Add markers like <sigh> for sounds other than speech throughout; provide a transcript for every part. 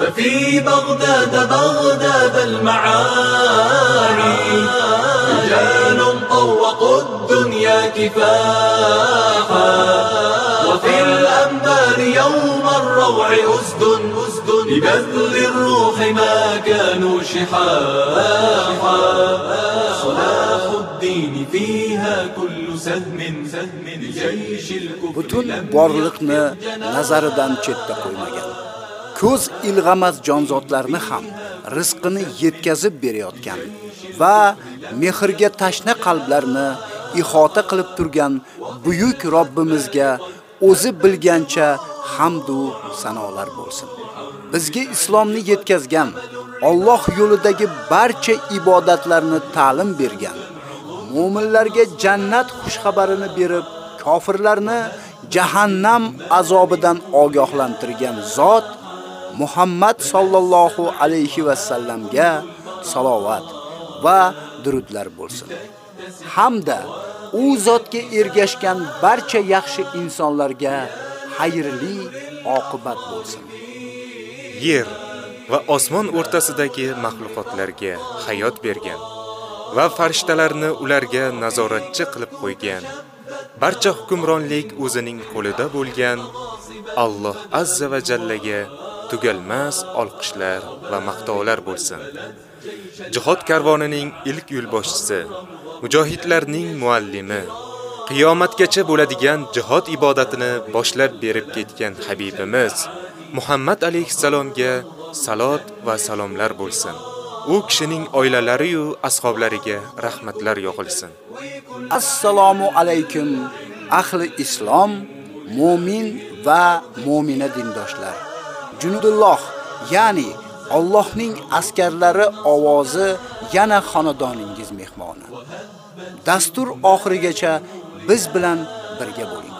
ففي بغداد بغداد المعاني رجال طوقوا الدنيا كفاحا وفي الأنبار يوم الروع أسد أسد لبذل الروح ما كانوا شحاحا صلاح الدين فيها كل سهم سهم لجيش الكفر butun borliqni nazaridan chetda qo'ymagan. Ko'z ilg'amas jonzotlarni ham rizqini yetkazib berayotgan va mehrga tashna qalblarni ihota qilib turgan buyuk Robbimizga o'zi bilgancha hamd va sanolar bo'lsin. Bizga islomni yetkazgan, Alloh yo'lidagi barcha ibodatlarni ta'lim bergan, mu'minlarga jannat xushxabarini berib, kofirlarni jahannam azobidan ogohlantirgan zot Muhammad sallallohu alayhi va sallamga salovat va durudlar bo'lsin. Hamda u zotga ergashgan barcha yaxshi insonlarga xayrli oqibat bo'lsin. yer va osmon o'rtasidagi maxluqotlarga hayot bergan va farishtalarni ularga nazoratchi qilib qo'ygan. Barcha hukmronlik o'zining qo'lida bo'lgan Alloh azza va jallaga tugalmas olqishlar va maqtovlar bo'lsin. Jihod karvonining ilk yo'lboshchisi, mujohidlarning muallimi, qiyomatgacha bo'ladigan jihod ibodatini boshlab berib ketgan habibimiz Muhammad alayhisalomga salot va salomlar bo'lsin. U kishining oilalari yu ashablariga rahmatlar yog'ilsin. Assalomu alaykum ahli islom, mu'min va mu'mina dindoshlar. Junudulloh, ya'ni Allohning askarlari ovozi yana xonadoningiz mehmoni. Dastur oxirigacha biz bilan birga bo'ling.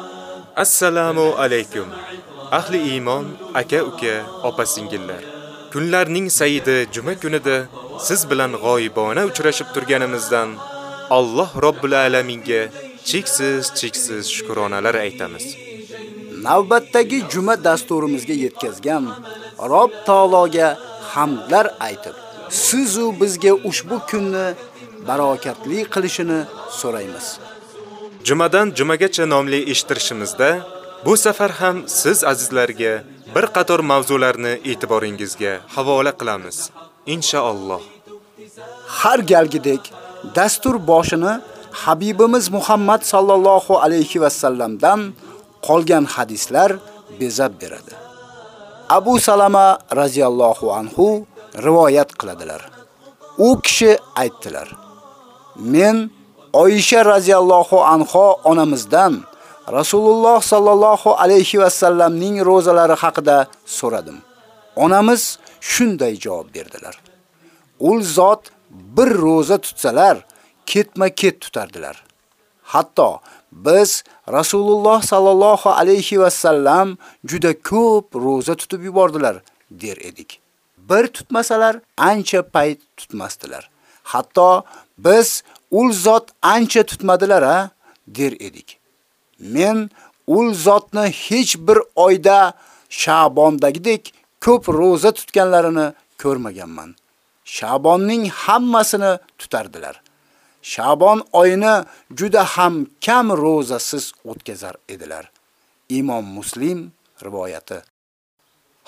Assalomu alaykum. Ahli iymon, aka-uka, opa-singillar. Kunlarning sayidi juma kunida siz bilan g'oyibona uchrashib turganimizdan Alloh Robbil alaminga cheksiz cheksiz shukronalar aytamiz. Navbatdagi juma dasturimizga yetkazgan Rob taologa hamdlar aytib, siz u bizga ushbu kunni barokatli qilishini so'raymiz. Jumadan jumagacha nomli eshittirishimizda bu safar ham siz azizlarga bir qator mavzularni e'tiboringizga havola qilamiz. Inshaalloh. Har galgidek dastur boshini Habibimiz Muhammad sallallohu alayhi va sallamdan qolgan hadislar bezab beradi. Abu Salama radhiyallohu anhu rivoyat qiladilar. U kishi aytdilar: Men Oyisha radhiyallohu anha onamizdan Rasululloh sallallohu alayhi va sallamning ro'zalari haqida so'radim. Onamiz shunday javob berdilar: Ul zot bir ro'za tutsalar, ketma-ket tutardilar. Hatto biz Rasululloh sallallohu alayhi va sallam juda ko'p ro'za tutib yubordilar der edik. Bir tutmasalar ancha payt tutmasdilar. Hatto biz ul zot ancha tutmadilar a der edik. Men ul zotni hech bir oyda Sha'bondagidek ko'p ro'za tutganlarini ko'rmaganman. Sha'bonning hammasini tutardilar. Sha'bon oyini juda ham kam ro'zasiz o'tkazar edilar. Imom Muslim rivoyati.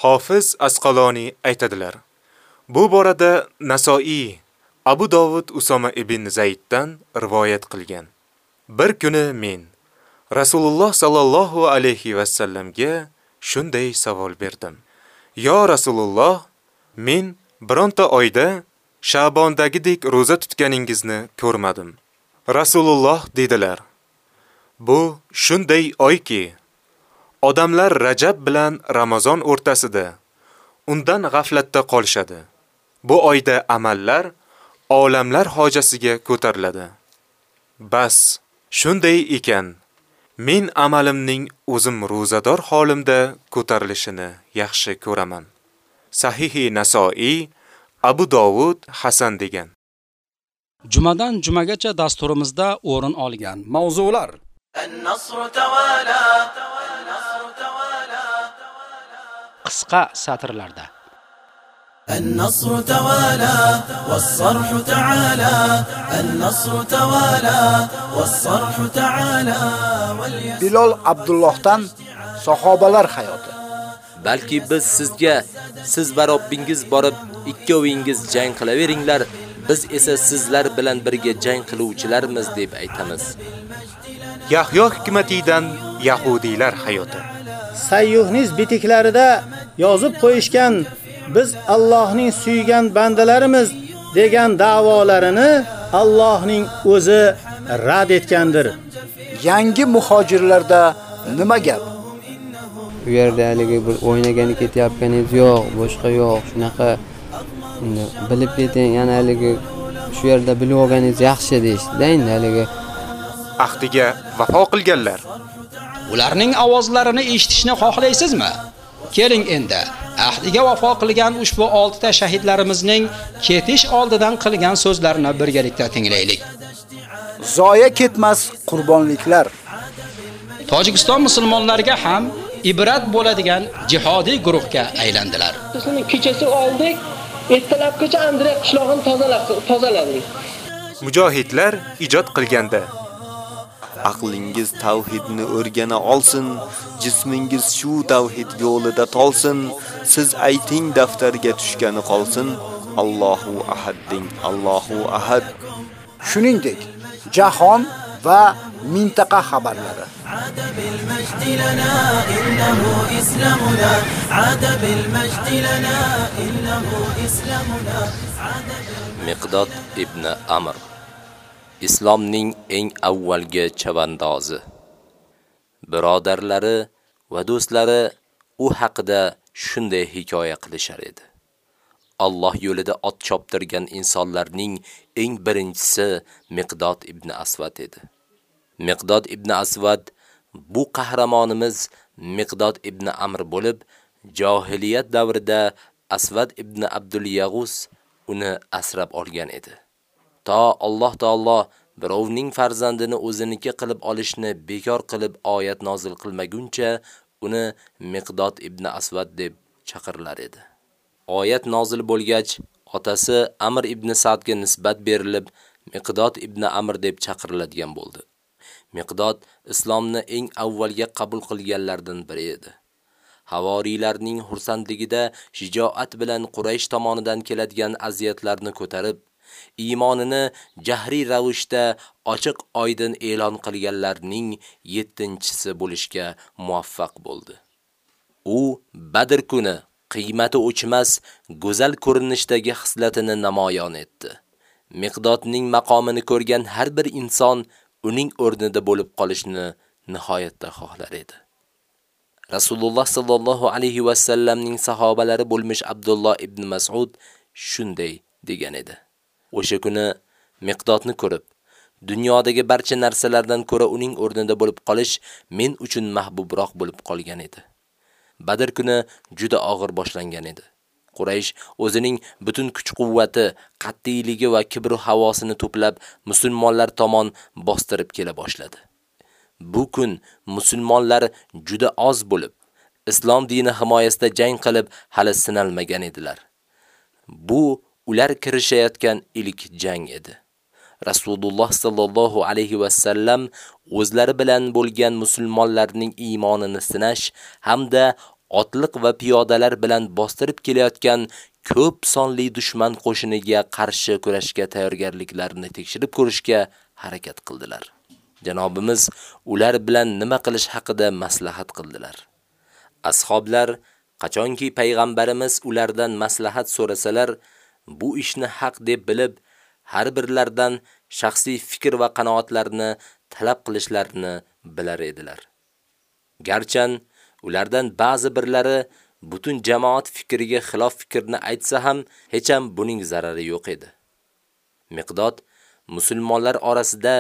Hofiz Asqaloni aytadilar. Bu borada Nasoiy Abu Dovud Usoma ibn Zayddan rivoyat qilgan. Bir kuni men Rasululloh sallallohu alayhi va sallamga shunday savol berdim. Yo Rasululloh, men bironta oyda Sha'bondagidek roza tutganingizni ko'rmadim. Rasululloh dedilar: Bu shunday oyki, odamlar Rajab bilan Ramazon o'rtasida undan g'aflatda qolishadi. Bu oyda amallar olamlar hojasiga ko'tariladi. Bas, shunday ekan, men amalimning o'zim ro'zador holimda ko'tarilishini yaxshi ko'raman. Sahihi Nasoiy, Abu Dovud Hasan degan. Jumadan jumagacha dasturimizda o'rin olgan mavzular النصر توالى qisqa satrlarda النصر توالى والصرح تعالى النصر توالى والصرح تعالى واليسر Bilol Abdullohdan sahobalar hayoti. Balki biz sizga siz va Robbingiz borib ikkovingiz jang qilaveringlar, biz esa sizlar bilan birga jang qiluvchilarmiz deb aytamiz. Yahyo hikmatidan yahudiylar hayoti. Sayyuhniz bitiklarida yozib qo'yishgan biz Allohning suygan bandalarimiz degan da'volarini Allohning o'zi rad etgandir. Yangi muhojirlarda nima gap? U yerda haligi bir o'ynagani ketayotganingiz yo'q boshqa yo'q shunaqa bilib keting yana haligi shu yerda bilib olganingiz yaxshi deyishdida endi haligi Ahdiga vafo qilganlar. ularning ovozlarini eshitishni xohlaysizmi keling endi ahdiga vafo qilgan ushbu 6 ta shahidlarimizning ketish oldidan qilgan so'zlarini birgalikda tinglaylik Zoya ketmas qurbonliklar. tojikiston musulmonlariga ham ibrat bo'ladigan jihodiy guruhga aylandilar Kuni kechasi oldik, ertalabgacha Andrey qishlog'ini tozaladik. Mujohidlar ijod qilganda Aqlingiz tavhidni o'rgana olsin, jismingiz shu tavhid yo'lida tolsin, siz ayting daftarga tushgani qolsin. Allohu ahad deng, Allohu ahad. Shuningdek, jahon va mintaqa xabarlari. Miqdod ibn Amr Islomning eng avvalgi chavandozi. Birodarlari va do'stlari u haqida shunday hikoya qilishar edi. Alloh yo'lida ot choptirgan insonlarning eng birinchisi Miqdod ibn Asvad edi. Miqdod ibn Asvad bu qahramonimiz Miqdod ibn Amr bo'lib, jahiliyat davrida Asvad ibn Abdul Yag'us uni asrab olgan edi. To Alloh taolo birovning farzandini o'ziniki qilib olishni bekor qilib oyat nozil qilmaguncha uni Miqdod ibn Asvad deb chaqirlar edi. Oyat nozil bo'lgach, otasi Amr ibn Sa'dga nisbat berilib, Miqdod ibn Amr deb chaqiriladigan bo'ldi. Miqdod islomni eng avvalga qabul qilganlardan biri edi. Havoriylarning xursandligida shijoat bilan Quraysh tomonidan keladigan aziyatlarni ko'tarib, iymonini jahriy ravishda ochiq oydin e'lon qilganlarning 7-chisi bo'lishga muvaffaq bo'ldi. U Badr kuni qiymati o'chmas go'zal ko'rinishdagi xislatini namoyon etdi. Miqdodning maqomini ko'rgan har bir inson uning o'rnida bo'lib qolishni nihoyatda xohlar edi. Rasululloh sallallohu alayhi va sallamning sahobalari bo'lmiş Abdulloh ibn Mas'ud shunday degan edi. O'sha kuni Miqdodni ko'rib, dunyodagi barcha narsalardan ko'ra uning o'rnida bo'lib qolish men uchun mahbubroq bo'lib qolgan edi. Badr kuni juda og'ir boshlangan edi. Quraysh o'zining butun kuch-quvvati, qat'iyligi va kibr havosini to'plab musulmonlar tomon bostirib kela boshladi. Bu kun musulmonlar juda oz bo'lib, islom dini himoyasida jang qilib hali sinalmagan edilar. Bu ular kirishayotgan ilk jang edi. Rasululloh sallallohu alayhi va sallam o'zlari bilan bo'lgan musulmonlarning iymonini sinash hamda otliq va piyodalar bilan bostirib kelayotgan ko'p sonli dushman qo'shiniga qarshi kurashga tayyorgarliklarini tekshirib ko'rishga harakat qildilar. Janobimiz ular bilan nima qilish haqida maslahat qildilar. Ashoblar qachonki payg'ambarimiz ulardan maslahat so'rasalar, bu ishni haq deb bilib, har birlardan shaxsiy fikr va qanoatlarini talab qilishlarini bilar edilar. Garchan ulardan ba'zi birlari butun jamoat fikriga xilof fikrni aytsa ham hech ham buning zarari yo'q edi. Miqdod musulmonlar orasida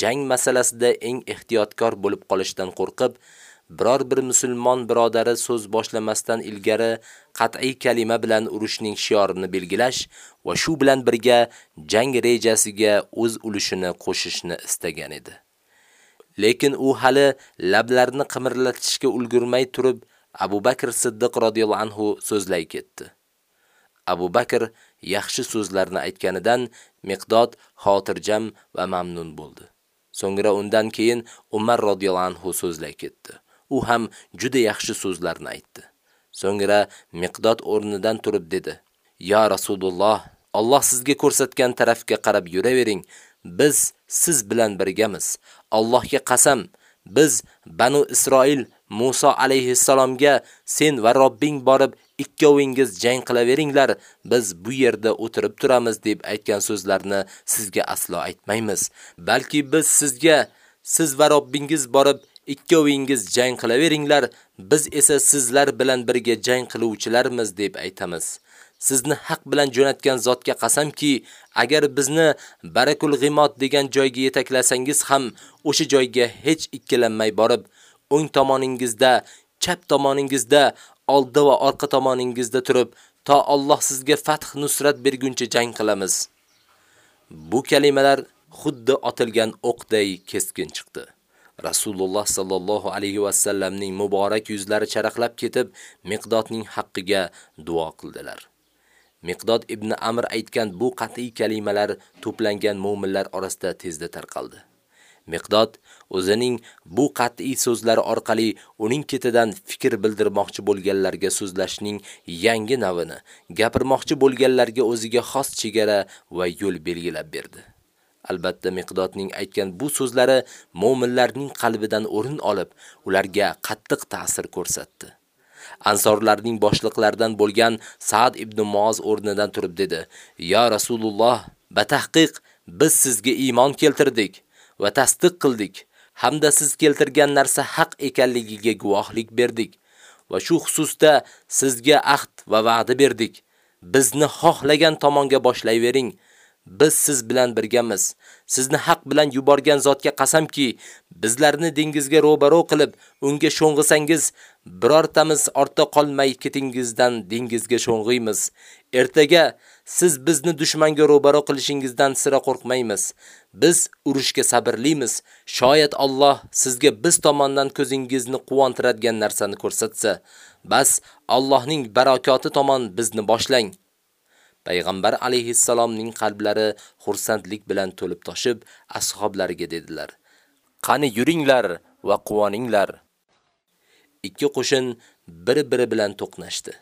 jang masalasida eng ehtiyotkor bo'lib qolishdan qo'rqib, biror bir musulmon birodari so'z boshlamasdan ilgari qat'iy kalima bilan urushning shiorini belgilash va shu bilan birga jang rejasiga o'z ulushini qo'shishni istagan edi. Lekin u hali lablarini qimirlatishga ulgurmay turib, Abu Bakr Siddiq radhiyallohu anhu so'zlay ketdi. Abu Bakr yaxshi so'zlarni aytganidan Miqdod xotirjam va mamnun bo'ldi. So'ngra undan keyin Umar radhiyallohu anhu so'zlay ketdi. U ham juda yaxshi so'zlarni aytdi. So'ngra Miqdod o'rnidan turib dedi: "Ya Rasululloh, Alloh sizga ko'rsatgan tarafga qarab yuravering. Biz siz bilan birgamiz. Allohga qasam, biz Banu Isroil Musa alayhissalomga sen va Robbing borib ikkovingiz jang qilaveringlar, biz bu yerda o'tirib turamiz deb aytgan so'zlarni sizga aslo aytmaymiz. Balki biz sizga siz va Robbingiz borib ikkovingiz jang qilaveringlar, biz esa sizlar bilan birga jang qiluvchilarmiz deb aytamiz. Sizni haq bilan jo'natgan zotga qasamki, agar bizni Barakul G'imot degan joyga yetaklasangiz ham o'sha joyga hech ikkilanmay borib, o'ng tomoningizda, chap tomoningizda, oldi va orqa tomoningizda turib, to Alloh sizga fath nusrat berguncha jang qilamiz. Bu kalimalar xuddi otilgan o'qday keskin chiqdi. Rasululloh sallallohu alayhi va sallamning muborak yuzlari charaqlab ketib, Miqdodning haqqiga duo qildilar. Miqdod ibn Amr aytgan bu qat'iy kalimalar to'plangan mu'minlar orasida tezda tarqaldi. Miqdod o'zining bu qat'iy so'zlari orqali uning ketidan fikr bildirmoqchi bo'lganlarga so'zlashning yangi navini, gapirmoqchi bo'lganlarga o'ziga xos chegara va yo'l belgilab berdi. Albatta Miqdodning aytgan bu so'zlari mu'minlarning qalbidan o'rin olib, ularga qattiq ta'sir ko'rsatdi. Ansorlarning boshliqlaridan bo'lgan Sa'd ibn Muoz o'rnidan turib dedi: "Ya Rasululloh, batahqiq biz sizga iymon keltirdik va tasdiq qildik, hamda siz keltirgan narsa haq ekanligiga guvohlik berdik va shu xususda sizga ahd va va'da berdik. Bizni xohlagan tomonga boshlayvering." Biz siz bilan birgamiz. Sizni haq bilan yuborgan zotga qasamki, bizlarni dengizga ro'baro qilib, unga sho'ng'isangiz, birortamiz ortda qolmay ketingizdan dengizga sho'ng'iymiz. Ertaga siz bizni dushmanga ro'baro qilishingizdan sira qo'rqmaymiz. Biz urushga sabrlimiz. Shoyat Alloh sizga biz tomondan ko'zingizni quvontiradigan narsani ko'rsatsa, bas Allohning barakoti tomon bizni boshlang. Payg'ambar alayhissalomning qalblari xursandlik bilan to'lib toshib, ashablariga dedilar: "Qani yuringlar va quvoninglar." Ikki qo'shin bir-biri bilan to'qnashdi.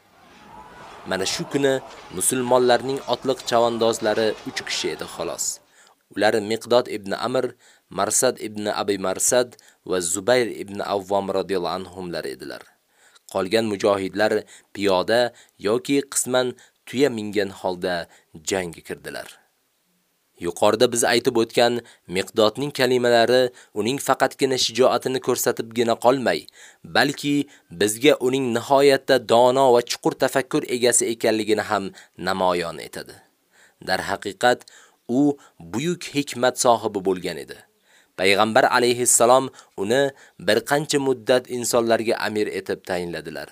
Mana shu kuni musulmonlarning otliq chavandozlari 3 kishi edi xolos. Ular Miqdod ibn Amr, Marsad ibn Abi Marsad va Zubayr ibn Avvom radhiyallohu anhumlar edilar. Qolgan mujohidlar piyoda yoki qisman tuya mingan holda jangga kirdilar. Yuqorida biz aytib o'tgan Miqdodning kalimalari uning faqatgina shijoatini ko'rsatibgina qolmay, balki bizga uning nihoyatda dono va chuqur tafakkur egasi ekanligini ham namoyon etadi. Dar haqiqat u buyuk hikmat sohibi bo'lgan edi. Payg'ambar alayhissalom uni bir qancha muddat insonlarga amir etib tayinladilar.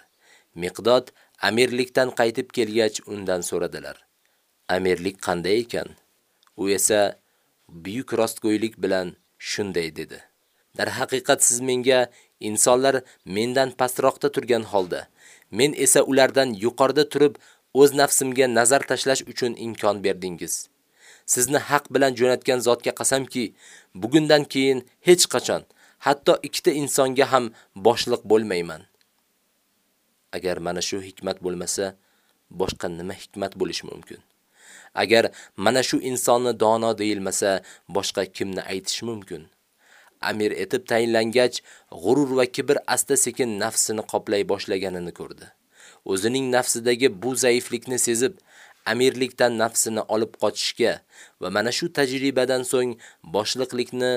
Miqdod amirlikdan qaytib kelgach undan so'radilar. Amirlik qanday ekan? U esa buyuk rostgo'ylik bilan shunday dedi. Dar haqiqat siz menga insonlar mendan pastroqda turgan holda, men esa ulardan yuqorida turib o'z nafsimga nazar tashlash uchun imkon berdingiz. Sizni haq bilan jo'natgan zotga qasamki, bugundan keyin hech qachon hatto ikkita insonga ham boshliq bo'lmayman. Agar mana shu hikmat bo'lmasa, boshqa nima hikmat bo'lishi mumkin? Agar mana shu insonni dono deyilmasa, boshqa kimni aytish mumkin? Amir etib tayinlangach, g'urur va kibr asta-sekin nafsini qoplay boshlaganini ko'rdi. O'zining nafsidagi bu zaiflikni sezib, amirlikdan nafsini olib qochishga va mana shu tajribadan so'ng boshliqlikni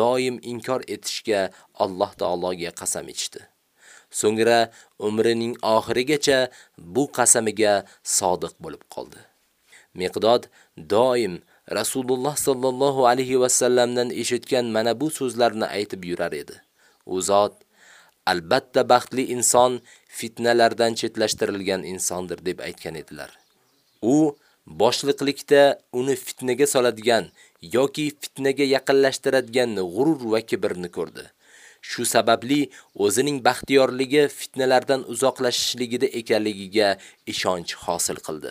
doim inkor etishga Alloh taologa qasam ichdi. So'ngra umrining oxirigacha bu qasamiga sodiq bo'lib qoldi. Miqdod doim Rasululloh sallallohu alayhi va sallamdan eshitgan mana bu so'zlarni aytib yurar edi. U zot albatta baxtli inson fitnalardan chetlashtirilgan insondir deb aytgan edilar. U boshliqlikda uni fitnaga soladigan yoki fitnaga yaqinlashtiradigan g'urur va kibrni ko'rdi. Shu sababli o'zining baxtiyorligi fitnalardan uzoqlashishligida ekanligiga ishonch hosil qildi.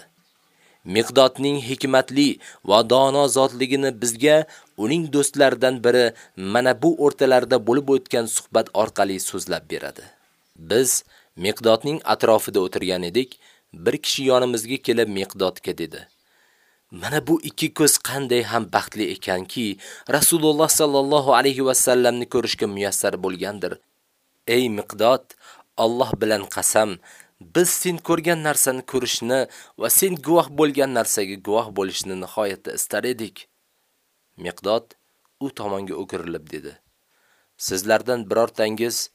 Miqdodning hikmatli va dono zotligini bizga uning do'stlaridan biri mana bu o'rtalarda bo'lib o'tgan suhbat orqali so'zlab beradi. Biz Miqdodning atrofida o'tirgan edik, bir kishi yonimizga kelib Miqdodga dedi: Mana bu ikki ko'z qanday ham baxtli ekanki, Rasululloh sallallohu alayhi va sallamni ko'rishga muyassar bo'lgandir. Ey Miqdod, Alloh bilan qasam, biz sen ko'rgan narsani ko'rishni va sen guvoh bo'lgan narsaga guvoh bo'lishni nihoyatda istar edik. Miqdod u tomonga o'girilib dedi: Sizlardan birortangiz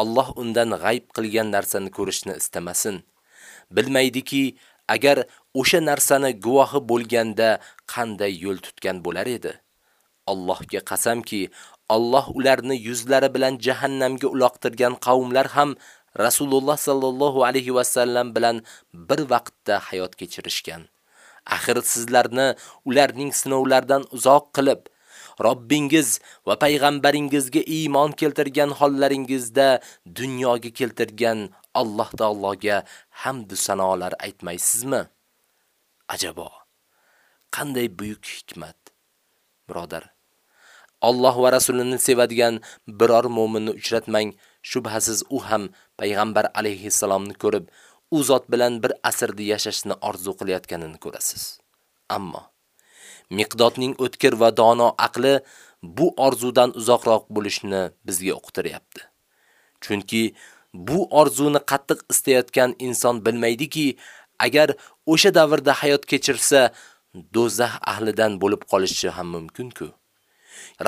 Alloh undan g'ayb qilgan narsani ko'rishni istamasin. Bilmaydiki, agar o'sha narsani guvohi bo'lganda qanday yo'l tutgan bo'lar edi. Allohga qasamki, Alloh ularni yuzlari bilan jahannamga uloqtirgan qavmlar ham Rasululloh sallallohu alayhi va sallam bilan bir vaqtda hayot kechirishgan. Axir sizlarni ularning sinovlardan uzoq qilib, Robbingiz va payg'ambaringizga iymon keltirgan hollaringizda dunyoga keltirgan Alloh taologa hamd sanolar aytmaysizmi? Ajabo, qanday buyuk hikmat. Birodar, Alloh va rasulini sevadigan biror mu'minni uchratmang, shubhasiz u ham payg'ambar alayhisalomni ko'rib, u zot bilan bir asrda yashashni orzu qilayotganini ko'rasiz. Ammo Miqdodning o'tkir va dono aqli bu orzudan uzoqroq bo'lishni bizga o'qitiryapti Chunki bu orzuni qattiq istayotgan inson bilmaydiki, agar o'sha davrda hayot kechirsa, do'zax ahlidan bo'lib qolishi ham mumkin-ku.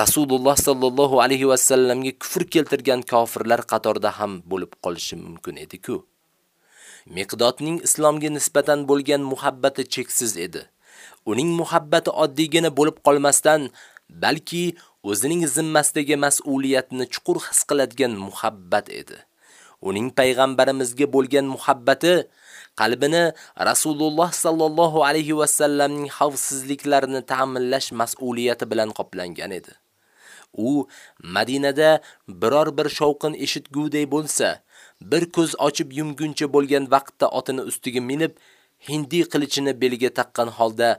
Rasululloh sallallohu alayhi va sallamga kufr keltirgan kofirlar qatorida ham bo'lib qolishi mumkin edi-ku. Miqdodning islomga nisbatan bo'lgan muhabbati cheksiz edi. Uning muhabbati oddiygina bo'lib qolmasdan, balki o'zining zimmasidagi mas'uliyatni chuqur his qiladigan muhabbat edi. Uning payg'ambarimizga bo'lgan muhabbati qalbini Rasululloh sallallohu alayhi va sallamning xavfsizliklarini ta'minlash mas'uliyati bilan qoplangan edi. U Madinada biror bir shovqin eshitguday bo'lsa, bir ko'z ochib yumguncha bo'lgan vaqtda otini ustiga minib, hindi qilichini beliga taqqan holda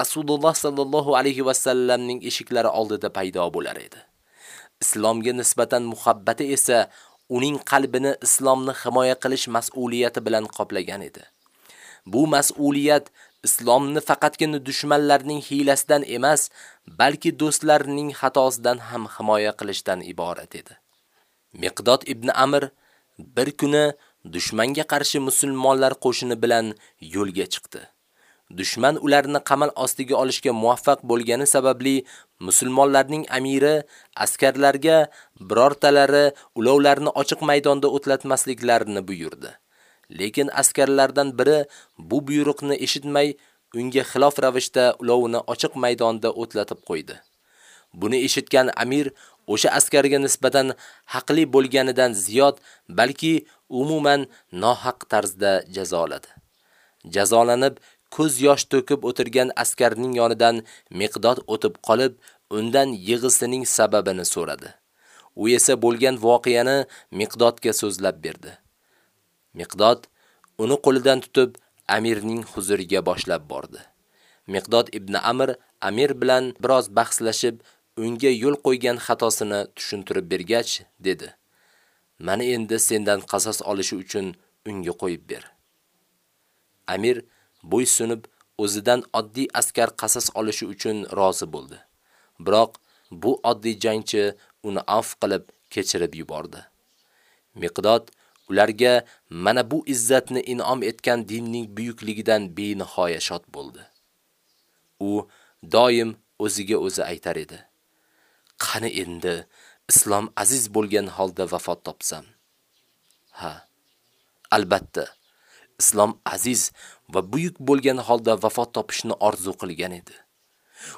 Rasululloh sallallohu alayhi va sallamning eshiklari oldida paydo bo'lar edi. Islomga nisbatan muhabbati esa uning qalbini islomni himoya qilish mas'uliyati bilan qoplagan edi. Bu mas'uliyat islomni faqatgina dushmanlarning hiylasidan emas, balki do'stlarning xatosidan ham himoya qilishdan iborat edi. Miqdod ibn Amr bir kuni dushmanga qarshi musulmonlar qo'shini bilan yo'lga chiqdi. Dushman ularni qamal ostiga olishga muvaffaq bo'lgani sababli musulmonlarning amiri askarlarga birortalari ulovlarni ochiq maydonda o'tlatmasliklarini buyurdi. Lekin askarlardan biri bu buyruqni eshitmay, unga xilof ravishda ulovni ochiq maydonda o'tlatib qo'ydi. Buni eshitgan amir o'sha askarga nisbatan haqli bo'lganidan ziyod, balki umuman nohaq tarzda jazoladi. Jazolanib, ko'z yosh to'kib o'tirgan askarning yonidan miqdod o'tib qolib, undan yig'isining sababini so'radi. U esa bo'lgan voqeani miqdodga so'zlab berdi. Miqdod uni qo'lidan tutib amirning huzuriga boshlab bordi. Miqdod ibn Amr amir bilan biroz bahslashib, unga yo'l qo'ygan xatosini tushuntirib bergach, dedi: "Mani endi sendan qasos olishi uchun unga qo'yib ber." Amir bo'ysunib o'zidan oddiy askar qasos olishi uchun rozi bo'ldi. Biroq bu oddiy jangchi uni afv qilib kechirib yubordi. Miqdod ularga mana bu izzatni in'om etgan dinning buyukligidan benihoya shod bo'ldi. U doim o'ziga o'zi aytar edi: "Qani endi islom aziz bo'lgan holda vafot topsam?" Ha, albatta, islom aziz va buyuk bo'lgan holda vafot topishni orzu qilgan edi.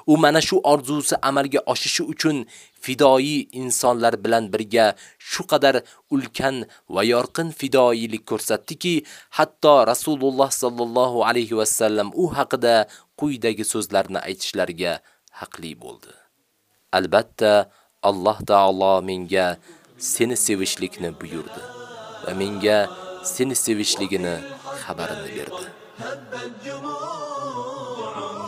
U mana shu orzusi amalga oshishi uchun fidoi insonlar bilan birga shu qadar ulkan va yorqin fidoilik ko'rsatdiki, hatto Rasululloh sallallohu alayhi va sallam u haqida quyidagi so'zlarni aytishlariga haqli bo'ldi. Albatta, Alloh taolo menga seni sevishlikni buyurdi va menga seni sevishligini xabarini berdi.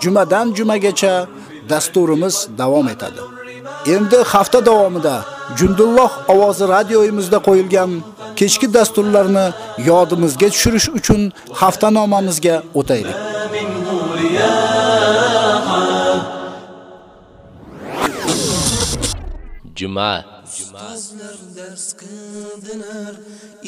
Jumadan jumagacha dasturimiz davom etadi. Endi hafta davomida Jundulloh ovozi radioyimizda qo'yilgan kechki dasturlarni yodimizga tushirish uchun haftanomamizga o'taylik. Juma Ustozlar dars qildilar,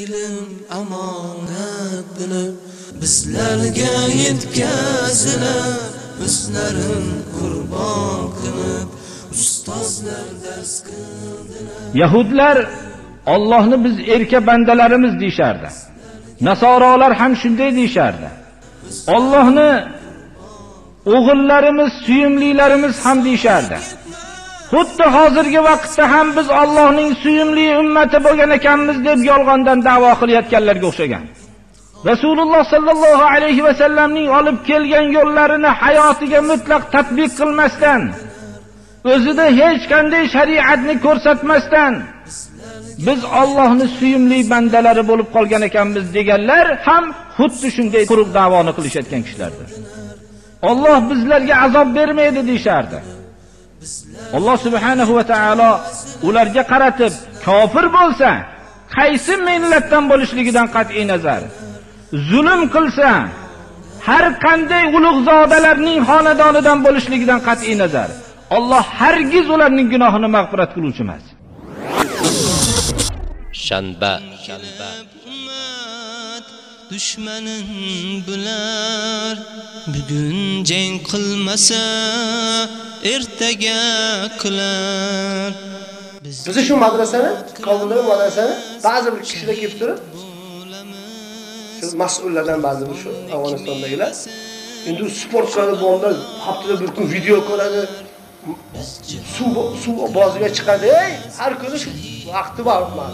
ilm amonat bilib, bizlarga yetkazilar, bizlarin qurbon qilib, ustozlar dars qildilar. Yahudlar Allohni biz erka bandalarimiz deyshardi Nasorolar ham shunday deyshardi Allohni o'g'illarimiz, suyumlilarimiz ham deyishardi. Xuddi hozirgi vaqtda ham biz Allohning suyumli ummati bo'lgan ekanmiz deb yolg'ondan da'vo qilayotganlarga o'xshagan. Rasululloh sallallohu alayhi va sallamning olib kelgan yo'llarini hayotiga mutlaq tatbiq qilmasdan, o'zida hech qanday shariatni ko'rsatmasdan biz Allohning suyumli bandalari bo'lib qolgan ekanmiz deganlar ham xuddi shunday quruq da'voni qilishayotgan kishilardir. Alloh bizlarga azob bermaydi deyishardi. Alloh subhanahu va taolo ularga qaratib, kofir bo'lsa, qaysi millatdan bo'lishligidan qat'iy nazar, zulm qilsa, har qanday ulug'zodalarning xonadonidan bo'lishligidan qat'iy nazar, Alloh hargiz ularning gunohini mag'firat qiluvchi emas. shanba. shanba dushmanin bular bugun jang qilmasa ertaga qilar. Bizni shu madrasani kobuldagi madrasani ba'zi bir kishilar kelib turib shu mas'ullardan ba'zi bir shu afg'onistondagilar? Endi sportchilar bolalar haftada bir kun video ko'radi suv suv boziga chiqadi. Ey har kuni vaqti bor bular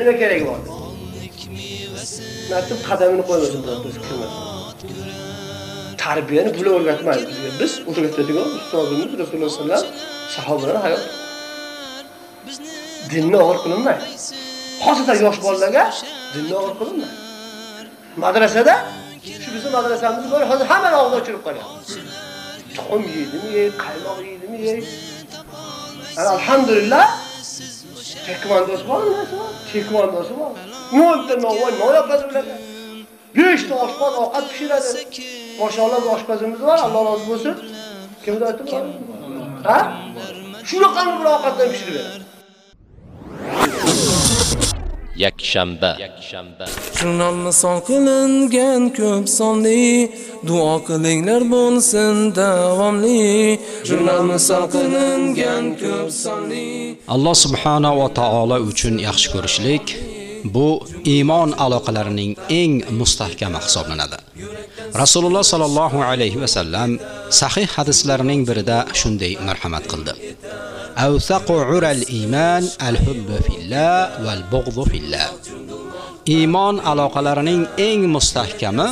nima keragi bor Natib qadamini qo'ymasin biz kirmasin. Tarbiyani bular o'rgatmaydi bizga. Biz o'rgatadigan ustozimiz Rasululloh sallallohu sahobalar hayot. Dinni og'ir qilinmaydi. Hozirda yosh bolalarga dinni og'ir qilinmaydi. Madrasada shu bizning madrasamiz bor, hozir hamma og'zini ochirib qo'yadi. Tuxum yeydimi, yey, qaymoq yeydimi, yey. Alhamdulillah Tekvandosi bormi? Tekvandosi bor. Yo'lda novvoy noya qaziladi. 5 ta oshpaz ovqat pishiradi. Mashallah oshpazimiz bor, Alloh rozi bo'lsin. Kimda aytib Ha? Shunaqa bir ovqatdan pishirib beradi. Yakshanba. Jurnalni son qilingan ko'p sonli. Duo qilinglar bo'lsin davomli. Jurnalni son qilingan ko'p sonli. Alloh subhanahu va taolo uchun yaxshi ko'rishlik bu iymon aloqalarining eng mustahkami hisoblanadi. Rasululloh sallallohu alayhi va sallam sahih hadislarining birida shunday marhamat qildi. Awsaqu ural iymon al-hubbu fillah wal bughdhu fillah. Iymon aloqalarining eng mustahkami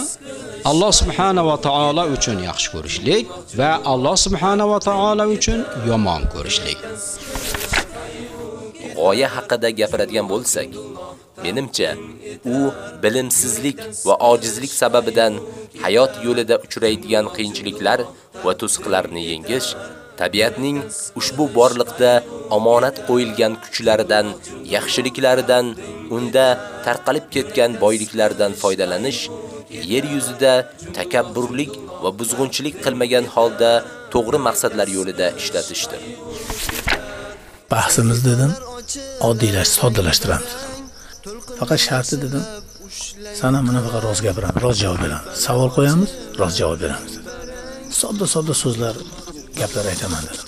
Alloh subhanahu va taolo uchun yaxshi ko'rishlik va Alloh subhanahu va taolo uchun yomon ko'rishlik. g'oya haqida gapiradigan bo'lsak, menimcha u bilimsizlik va ojizlik sababidan hayot yo'lida uchraydigan qiyinchiliklar va to'siqlarni yengish, tabiatning ushbu borliqda omonat qo'yilgan kuchlaridan, yaxshiliklaridan, unda tarqalib ketgan boyliklardan foydalanish, yer yuzida takabburlik va buzg'unchilik qilmagan holda to'g'ri maqsadlar yo'lida ishlatishdir. bahsimiz dedim oddiylash soddalashtiramiz faqat sharti dedim sana buni faqat rost gapiramiz rost javob beramiz savol qo'yamiz rost javob beramiz. Dedi sodda sodda so'zlar gaplar aytaman dedim.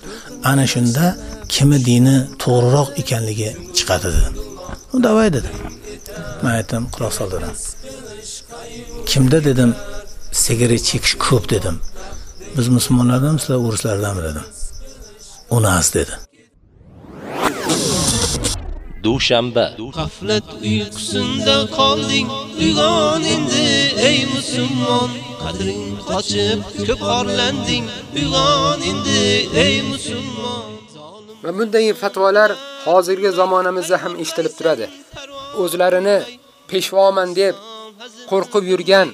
Ana shunda kimi dini to'g'riroq ekanligi chiqadi dedim. U davay dedi man aytdim quloq sol dedim. Kimda? dedim. Sigaret chekish ko'p dedim. Biz musulmonlardanmi sizlar o'rislardanmi dedim. Unas dedi dushanba. G'aflat uyqusinda qolding uyg'on endi ey musulmon. Qadring qochib ko'p orlanding uyg'on endi ey musulmon. Va bunday fatvolar hozirgi zamonamizda ham eshitilib turadi. O'zlarini peshvoman deb qo'rqib yurgan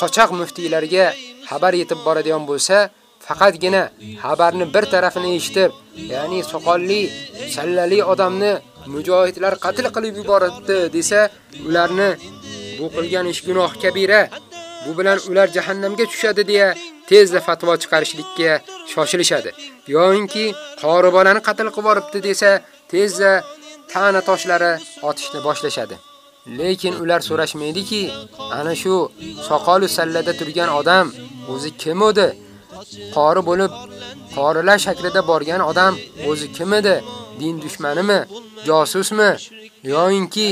qochoq muftiylarga xabar yetib boradigan bo'lsa faqatgina xabarni bir tarafini eshitib, ya'ni soqolli, sallali odamni mujohidlar qatl qilib yuboribdi desa, ularni bu qilgan ish gunoh kabira, bu bilan ular jahannamga tushadi deya tezda fatvo chiqarishlikka shoshilishadi. Yo'inki qori bolani qatl qilib yuboribdi desa, tezda ta'na toshlari otishni boshlashadi. Lekin ular so'rashmaydiki, ana shu soqoli sallada turgan odam o'zi kim edi? Qori bo'lib, qorilar shaklida borgan odam o'zi kim edi? Din dushmanimi, josusmi, yo'inki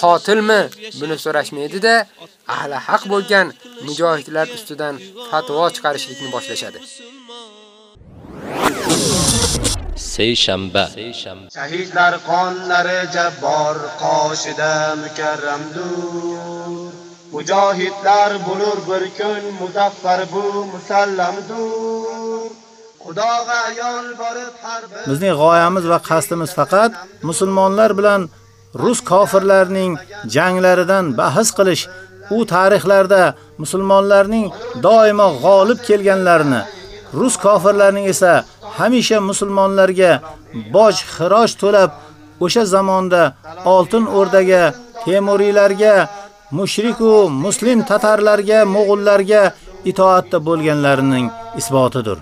qotilmi? Buni so'rashmaydi-da, ahli haq bo'lgan mujohidlar ustidan fatvo chiqarishlikni boshlashadi. seshanba shahidlar qonlari jabbor qoshida mukarramdur mujohidlar bo'lur bir kun muzaffar bu musallamdur ayol Bizning g'oyamiz va qasdimiz faqat musulmonlar bilan rus kofirlarining janglaridan bahs qilish, u tarixlarda musulmonlarning doimo g'olib kelganlarini, rus kofirlarining esa hamisha musulmonlarga boj xiroj to'lab o'sha zamonda oltin o'rdaga, temuriylarga, va muslim tatarlarga, mo'g'ullarga itoatda bo'lganlarining isbotidir.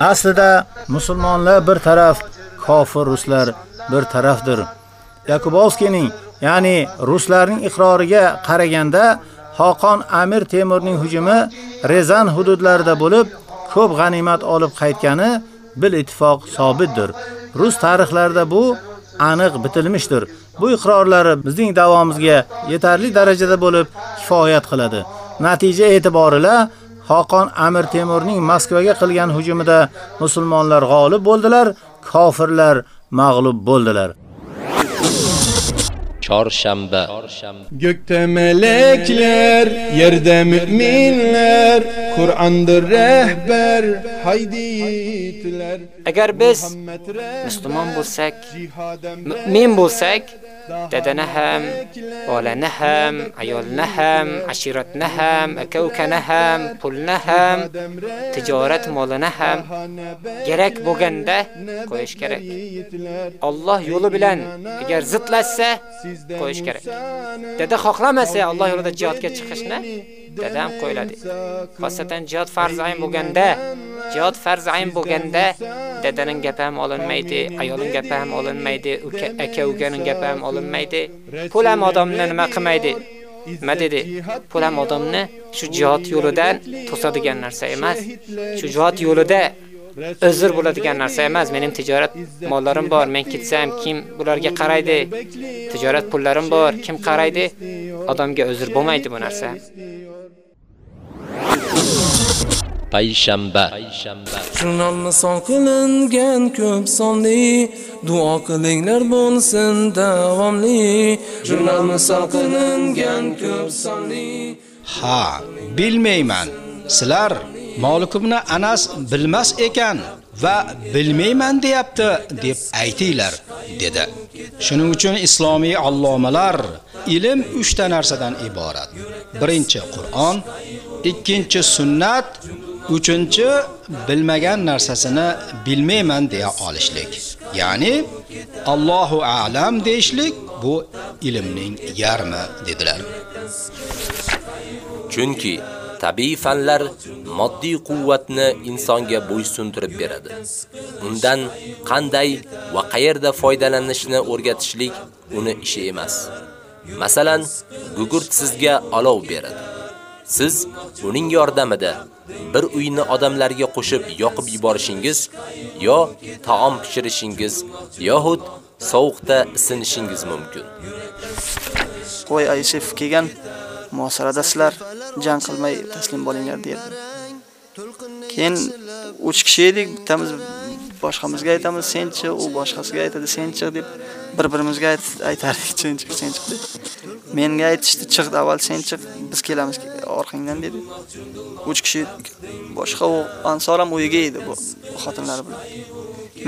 Aslida musulmonlar bir taraf, kofir ruslar bir tarafdir. Yakubovskiyning, ya'ni ruslarning iqroriga qaraganda Xoqon Amir Temurning hujumi Rezan hududlarida bo'lib, ko'p g'animat olib qaytgani bil ittifoq sobitdir. Rus tarixlarida bu aniq bitilmishdir. Bu iqrorlari bizning davomizga yetarli darajada bo'lib kifoyat qiladi. Natija e'tiborila Xoqon Amir Temurning Moskvaga qilgan hujumida musulmonlar g'olib bo'ldilar, kofirlar mag'lub bo'ldilar. chorshanba Gökte melekler, yerde müminler, Kur'an'dır rehber, haydi yiğitler. agar biz musulmon bo'lsak mu'min bo'lsak dadani ham bolani ham ayolni ham ashiratni ham aka ukani ham pulni ham tijorat molini ham. Kerak bo'lganda qo'yish kerak. Alloh yo'li bilan agar zidlashsa qo'yish kerak. Dada xohlamasa Alloh yo'lida jihodga chiqishni dadam qo'yiladi xosatan jihod farz ayn bo'lganda jihod farz ayn bo'lganda dadaning gapi ham olinmaydi, ayolning gapi ham olinmaydi, uka aka ukaning gapi ham olinmaydi. Pul ham odamni nima qilmaydi? Nima dedi? Pul ham odamni shu jihod yo'lidan to'sadigan narsa emas. Shu jihod yo'lida uzr bo'ladigan narsa emas. Mening tijorat mollarim bor, men ketsam kim bularga qaraydi? Tijorat pullarim bor, kim qaraydi? Odamga uzr bo'lmaydi bu narsa. Payshanba Jurnalni son qilingan ko'p sonli duo qilinglar bo'lsin davomli Jurnalni son qilingan ko'p sonli Ha, bilmayman. Sizlar Malik ibn Anas bilmas ekan va bilmayman deyapti deb aytinglar, dedi. Shuning uchun islomiy allomalar ilm 3 ta narsadan iborat. Birinchi Qur'on, ikkinchi sunnat, uchinchi bilmagan narsasini bilmayman deya olishlik. Ya'ni Allohu a'lam deyishlik bu ilmning yarmi dedilar. chunki tabiiy fanlar moddiy quvvatni insonga bo'ysundirib beradi. Undan qanday va qayerda foydalanishni o'rgatishlik uni ishi emas. Masalan, gugurt sizga olov beradi. Siz uning yordamida bir uyni odamlarga qo'shib yoqib yuborishingiz yo taom pishirishingiz yoxud sovuqda isinishingiz mumkin. Qo'y Aysef kelgan muosarada sizlar jang qilmay taslim bo'linglar derdi. Keyin 3 kishi edik, bittamiz boshqamizga aytamiz senchi, u boshqasiga aytadi senchi deb bir-birimizga aytardik <laughs> senchi, senchi deb. Menga aytishdi, chiq avval sen chiq, biz kelamiz orqangdan dedi. Uch kishi. Boshqa u ansor ham uyiga edi bu xotinlari bilan.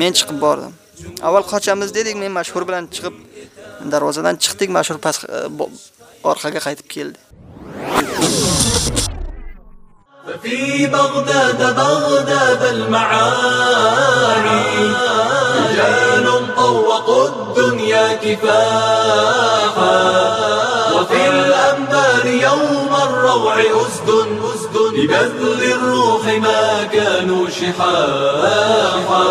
Men chiqib bordim. Avval qochamiz dedik, men mashhur bilan chiqib darvozadan chiqdik, mashhur past e, orqaga qaytib keldi. ففي بغداد بغداد المعاني رجال طوقوا الدنيا كفاحا وفي الأنبار يوم الروع أسد أسد لبذل الروح ما كانوا شحاحا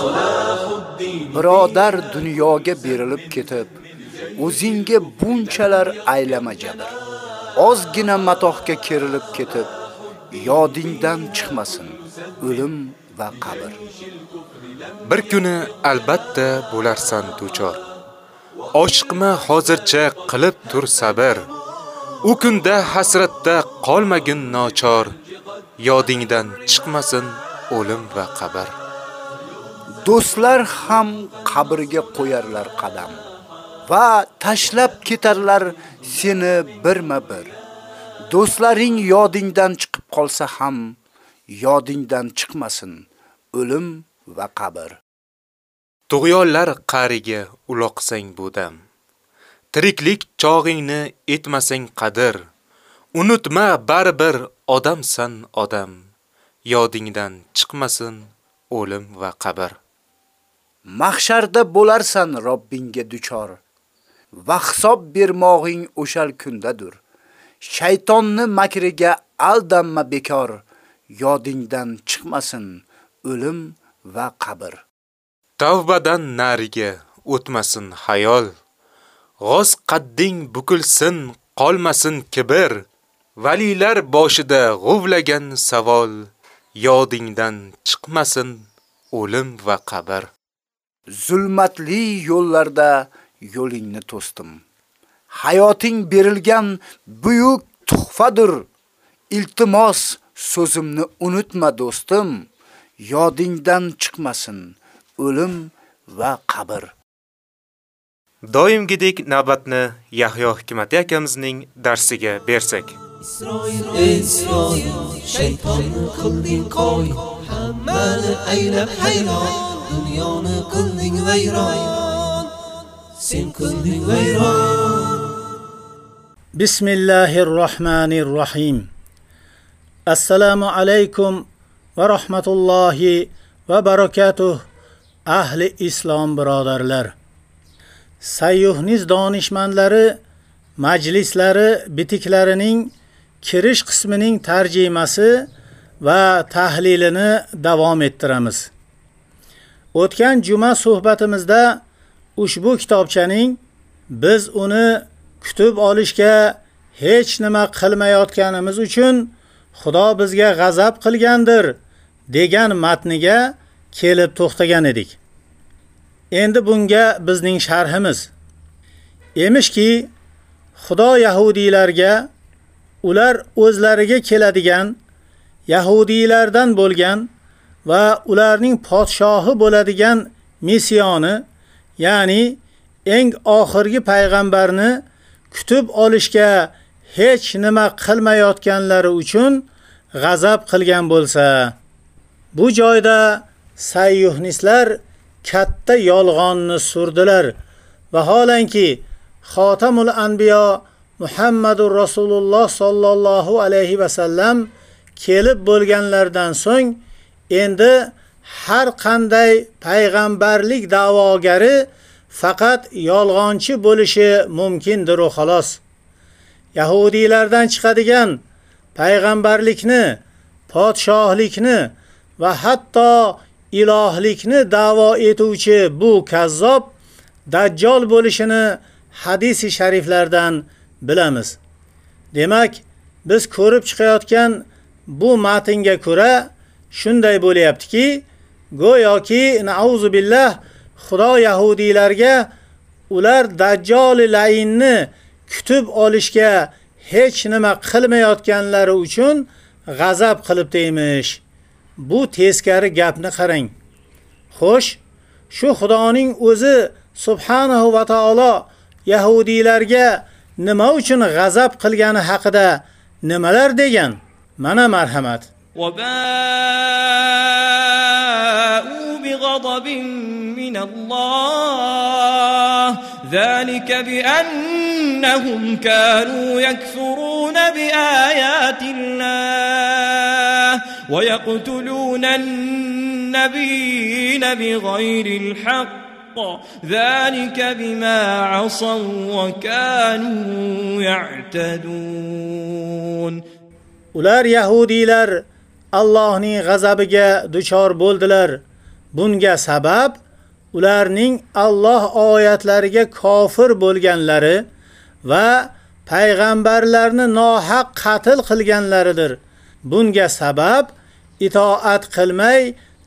صلاح الدين birodar dunyoga berilib ketib o'zingga bunchalar aylama jabr ozgina matohga kerilib ketib yodingdan chiqmasin o'lim va qabr. Bir kuni albatta bo'larsan duchor. Oshiqma hozircha qilib tur sabr. U kunda hasratda qolmagin nochor. Yodingdan chiqmasin o'lim va qabr. Do'stlar ham qabrga qo'yarlar qadam va tashlab ketarlar seni birma-bir. Do'stlaring yodingdan chiqib qolsa ham yodingdan chiqmasin o'lim va qabr. Tug'yonlar qariga uloqsang bu dam. Tiriklik chog'ingni etmasang qadr. Unutma baribir odamsan odam. Yodingdan chiqmasin o'lim va qabr. Mahsharda bo'larsan Robbingga duchor. Va hisob bermog'ing o'shal kundadir. Shaytonni makriga aldanma bekor. Yodingdan chiqmasin o'lim va qabr. Tavbadan nariga o'tmasin hayol. G'oz qadding bukilsin, qolmasin kibr. Valilar boshida g'uvlagan savol. Yodingdan chiqmasin o'lim va qabr. Zulmatli yo'llarda yo'lingni to'sdim. Hayoting berilgan buyuk tuhfadir. Iltimos so'zimni unutma do'stim. Yodingdan chiqmasin o'lim va qabr. Doimgidek navbatni Yahyo Hikmati akamizning darsiga bersak. Isroil shaytonni qilding qo'y hammani aylab hayron dunyoni qilding vayron sen qilding vayron Bismillahir Rahmanir Rahim Assalomu alaykum va rahmatullohi va barakatuh ahli islom birodarlar Sayyuhniz donishmandlari majlislari bitiklarining kirish qismining tarjimasi va tahlilini davom ettiramiz. O'tgan juma suhbatimizda ushbu kitobchaning biz uni kutib olishga hech nima qilmayotganimiz uchun Xudo bizga g'azab qilgandir degan matniga kelib to'xtagan edik. Endi bunga bizning sharhimiz. Emishki, Xudo yahudiylarga ular o'zlariga keladigan yahudiylardan bo'lgan va ularning podshohi bo'ladigan Messiyoni, ya'ni eng oxirgi payg'ambarni kutib olishga hech nima qilmayotganlari uchun g'azab qilgan bo'lsa, bu joyda sayyuhnislar katta yolg'onni surdilar. Vaholanki Xotamul Anbiyo Muhammadur Rasululloh sallallohu alayhi va sallam kelib bo'lganlardan so'ng endi har qanday payg'ambarlik da'vogari faqat yolg'onchi bo'lishi mumkindir u xolos. Yahudiylardan chiqadigan payg'ambarlikni, podshohlikni va hatto ilohlikni da'vo etuvchi bu kazzob dajjol bo'lishini hadisi shariflardan bilamiz. Demak, biz ko'rib chiqayotgan bu matnga ko'ra shunday bo'lyaptiki, go'yoki nauzu billah Xudo yahudiylarga ular dajjol lainni kutib olishga hech nima qilmayotganlari uchun g'azab qilib deymish. bu teskari gapni qarang. Xo'sh, shu Xudoning o'zi subhanahu va taolo yahudiylarga nima uchun g'azab qilgani haqida nimalar degan? Mana marhamat. وباءوا بغضب من الله. ذلك بأنهم كانوا يكفرون بآيات الله ويقتلون النبيين بغير الحق. ذلك بما عصوا وكانوا يعتدون. Ular yahudiylar Allohning g'azabiga duchor bo'ldilar. Bunga sabab ularning Alloh oyatlariga kofir bo'lganlari va payg'ambarlarni nohaq qatl qilganlaridir. Bunga sabab itoat qilmay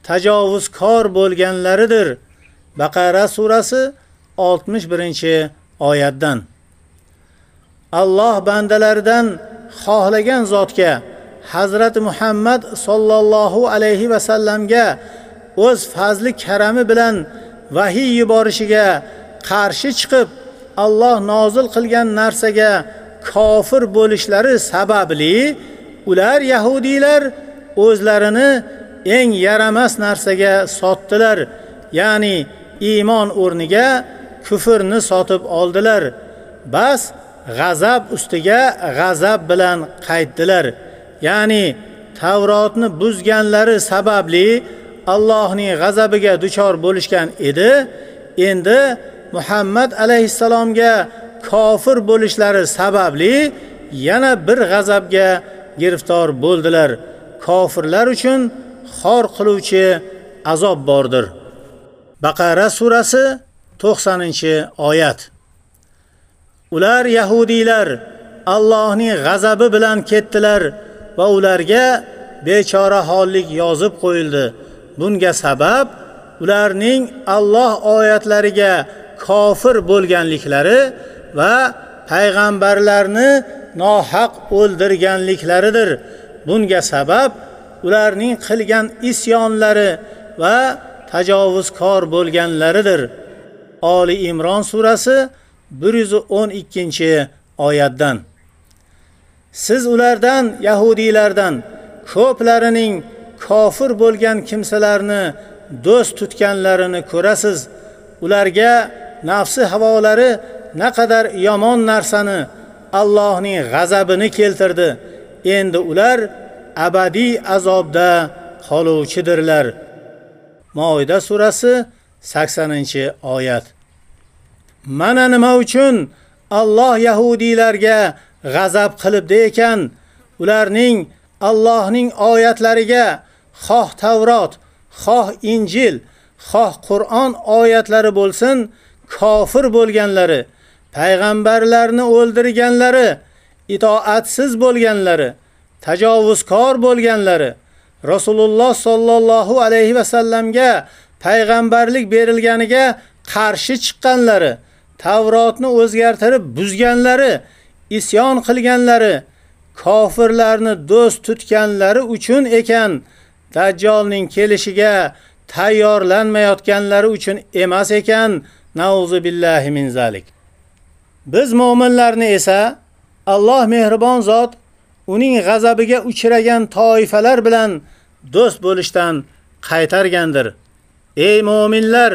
tajovuzkor bo'lganlaridir. Baqara surasi 61-oyatdan. Alloh bandalaridan xohlagan zotga Hazrat Muhammad sallallohu alayhi va sallamga o'z fazli karami bilan vahiy yuborishiga qarshi chiqib Alloh nozil qilgan narsaga kofir bo'lishlari sababli ular yahudiylar o'zlarini eng yaramas narsaga sotdilar, ya'ni iymon o'rniga kufrni sotib oldilar. Bas g'azab ustiga g'azab bilan qaytdilar. Ya'ni Tavrotni buzganlari sababli Allohning g'azabiga duchor bo'lishgan edi. Endi Muhammad alayhissalomga kofir bo'lishlari sababli yana bir g'azabga giriftor bo'ldilar. Kofirlar uchun xor qiluvchi azob bordir. Baqara surasi 90-oyat. Ular yahudiylar Allohning g'azabi bilan ketdilar va ularga bechora hollik yozib qo'yildi. Bunga sabab ularning Alloh oyatlariga kofir bo'lganliklari va payg'ambarlarni nohaq o'ldirganliklaridir. Bunga sabab ularning qilgan isyonlari va tajovuzkor bo'lganlaridir. Oli Imron surasi 112-oyatdan. Siz ulardan yahudiylardan ko'plarining kofir bo'lgan kimsalarni do'st tutganlarini ko'rasiz. Ularga nafsi havolari naqadar yomon narsani Allohning g'azabini keltirdi. Endi ular abadiy azobda qoluvchidirlar. Moida surasi 80-oyat. Mana nima uchun Alloh yahudiylarga g'azab qilibdi ekan, ularning Allohning oyatlariga xoh Tavrot, xoh Injil, xoh Qur'on oyatlari bo'lsin, kofir bo'lganlari, payg'ambarlarni o'ldirganlari, itoatsiz bo'lganlari, tajovuzkor bo'lganlari, Rasululloh sollallohu alayhi va sallamga payg'ambarlik berilganiga qarshi chiqqanlari, Tavrotni o'zgartirib buzganlari, isyon qilganlari, kofirlarni do'st tutganlari uchun ekan, Dajjolning kelishiga tayyorlanmayotganlari uchun emas ekan, nauzu billahi min zalik. Biz mu'minlarni esa Alloh mehribon zot uning g'azabiga uchragan toifalar bilan do'st bo'lishdan qaytargandir. Ey mu'minlar,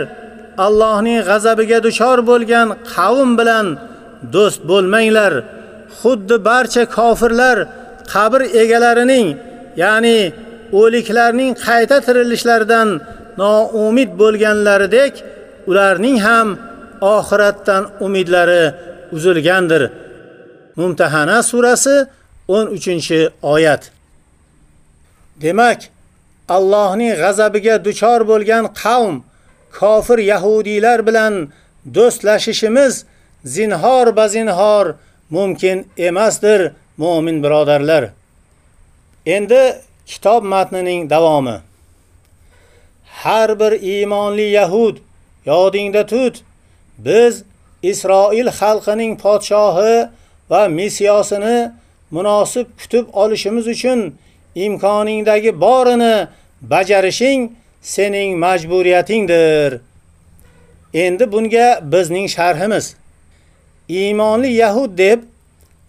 Allohning g'azabiga duchor bo'lgan qavm bilan do'st bo'lmanglar. Xuddi barcha kofirlar qabr egalarining, ya'ni o'liklarning qayta tirilishlaridan noumid bo'lganlaridek, ularning ham oxiratdan umidlari uzilgandir. Mumtahana surasi 13-oyat. Demak, Allohning g'azabiga duchor bo'lgan qavm kofir yahudiylar bilan do'stlashishimiz zinhor bazinhor mumkin emasdir, mu'min birodarlar. Endi kitob matnining davomi. Har bir iymonli yahud yodingda tut, biz Isroil xalqining podshohi va missiyasini munosib kutib olishimiz uchun imkoningdagi borini bajarishing sening majburiyatingdir. Endi bunga bizning sharhimiz. Iymonli yahud deb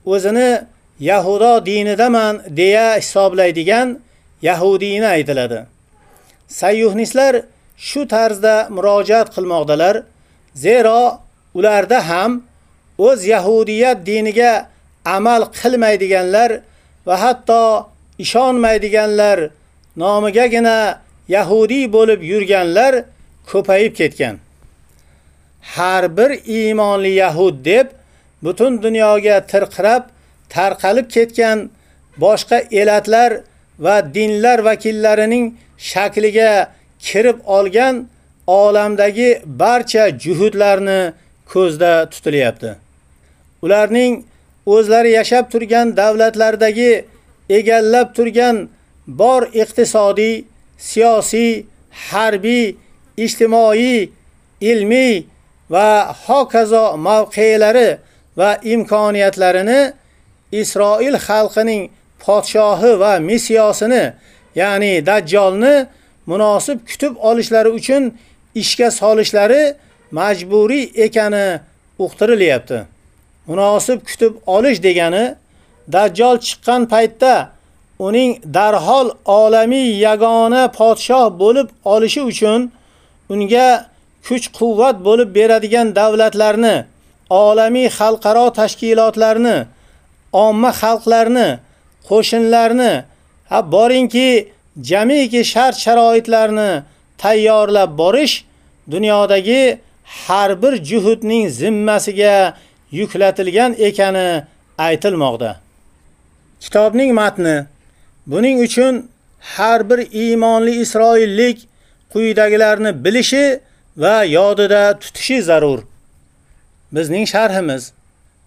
o'zini Yahudo dinidaman deya hisoblaydigan yahudiyni aytiladi. Sayyuhnistlar shu tarzda murojaat qilmoqdalar, zero ularda ham o'z yahudiyat diniga amal qilmaydiganlar va hatto ishonmaydiganlar nomigagina yahudiy bo'lib yurganlar ko'payib ketgan. Har bir iymonli yahud deb butun dunyoga tirqirab tarqalib ketgan boshqa elatlar va dinlar vakillarining shakliga kirib olgan olamdagi barcha juhudlarni ko'zda tutilyapti. Ularning o'zlari yashab turgan davlatlardagi egallab turgan bor iqtisodiy, siyosiy, harbiy, ijtimoiy, ilmiy va hokazo mavqelari va imkoniyatlarini Isroil xalqining podshohi va messiyasini, ya'ni Dajjolni munosib kutib olishlari uchun ishga solishlari majburiy ekani uqtirilyapti. Munosib kutib olish degani Dajjol chiqqan paytda uning darhol olamiy yagona podshoh bo'lib olishi uchun unga kuch-quvvat bo'lib beradigan davlatlarni, olamiy xalqaro tashkilotlarni, omma xalqlarni, qo'shinlarni, ha boringki, jamiki shart sharoitlarni tayyorlab borish dunyodagi har bir juhudning zimmasiga yuklatilgan ekani aytilmoqda. Kitobning matni buning uchun har bir iymonli Isroillik quyidagilarni bilishi va yodida tutishi zarur. Bizning sharhimiz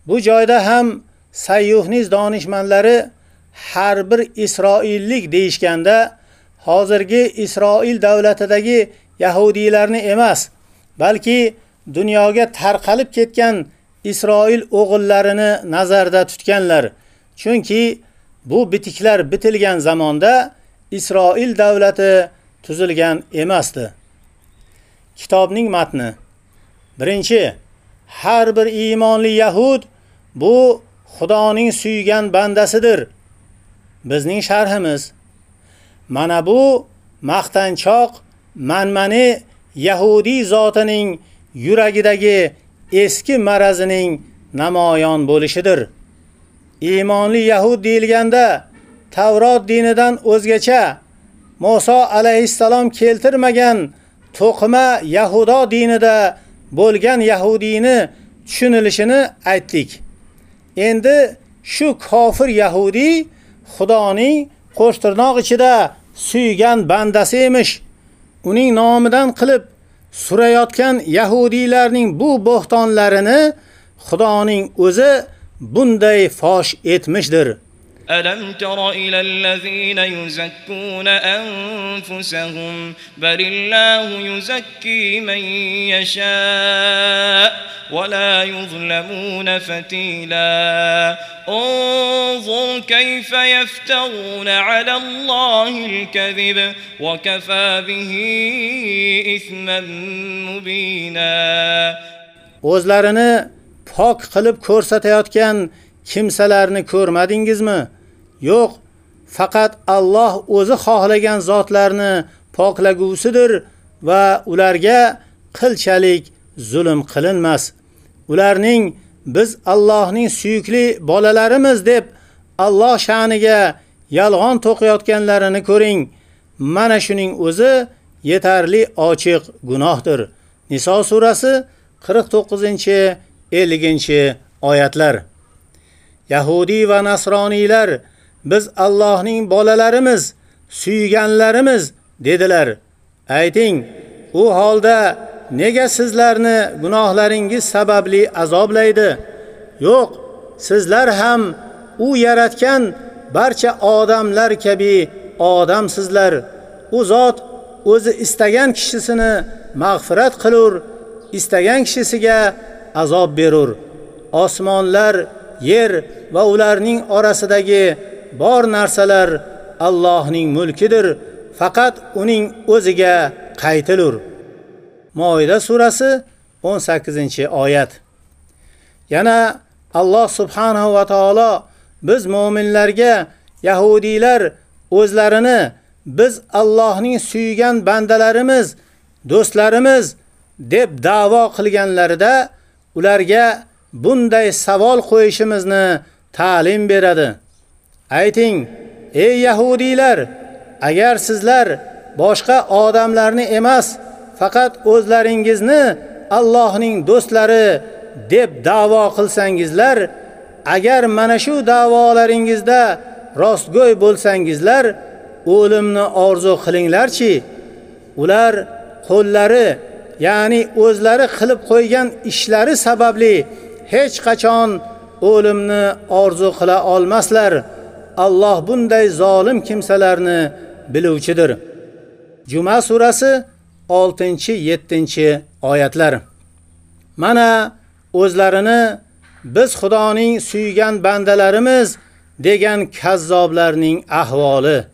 bu joyda ham Sayyuhniz donishmandlari har bir Isroillik deyishganda hozirgi Isroil davlatidagi yahudiylarni emas, balki dunyoga tarqalib ketgan Isroil o'g'illarini nazarda tutganlar. Chunki bu bitiklar bitilgan zamonda Isroil davlati tuzilgan emasdi. Kitobning matni. Birinchi, har bir iymonli yahud bu Xudoning suygan bandasidir. Bizning sharhimiz mana bu maqtanchoq manmani Yahudi zotining yuragidagi eski marazining namoyon bo'lishidir. Iymonli Yahud deyilganda Tavrot dinidan o'zgacha Musa alayhissalom keltirmagan to'qima Yahudo dinida bo'lgan Yahudiyni tushunilishini aytdik. Endi shu kofir Yahudi Xudoning qo'shtirnoq ichida suygan bandasi emish. Uning nomidan qilib surayotgan yahudiylarning bu bo'xtonlarini Xudoning o'zi bunday fosh etmishdir. ألم تر إلى الذين يزكون أنفسهم بل الله يزكي من يشاء ولا يظلمون فتيلا انظر كيف يفترون على الله الكذب وكفى به إثما مبينا o'zlarini pok qilib ko'rsatayotgan kimsalarni ko'rmadingizmi? Yo'q, faqat Alloh o'zi xohlagan zotlarni poklagusidir va ularga qilchalik zulm qilinmas. Ularning biz Allohning suyukli bolalarimiz deb Alloh sha'niga yolg'on to'qiyotganlarini ko'ring. Mana shuning o'zi yetarli ochiq gunohdir. Niso surasi 49-50 oyatlar. Yahudi va nasroniylar biz Allohning bolalarimiz, suyganlarimiz dedilar. Ayting, u holda nega sizlarni gunohlaringiz sababli azoblaydi? Yo'q, sizlar ham u yaratgan barcha odamlar kabi odamsizlar. U zot o'zi istagan kishisini mag'firat qilur, istagan kishisiga azob berur. Osmonlar, yer va ularning orasidagi bor narsalar Allohning mulkidir. faqat uning o'ziga qaytilur. Moida surasi 18-oyat. Yana Alloh subhanahu va taolo biz mu'minlarga yahudiylar o'zlarini biz Allohning suygan bandalarimiz, do'stlarimiz deb da'vo qilganlarida ularga bunday savol qo'yishimizni ta'lim beradi. Ayting, ey yahudiylar, agar sizlar boshqa odamlarni emas, faqat o'zlaringizni Allohning do'stlari deb da'vo qilsangizlar, agar mana shu da'volaringizda rostgo'y bo'lsangizlar, o'limni orzu qilinglarchi. Ular qo'llari, ya'ni o'zlari qilib qo'ygan ishlari sababli hech qachon o'limni orzu qila olmaslar. Alloh bunday zolim kimsalarni biluvchidir. Juma surasi 6-7 oyatlar. Mana o'zlarini biz Xudoning suygan bandalarimiz degan kazzoblarning ahvoli.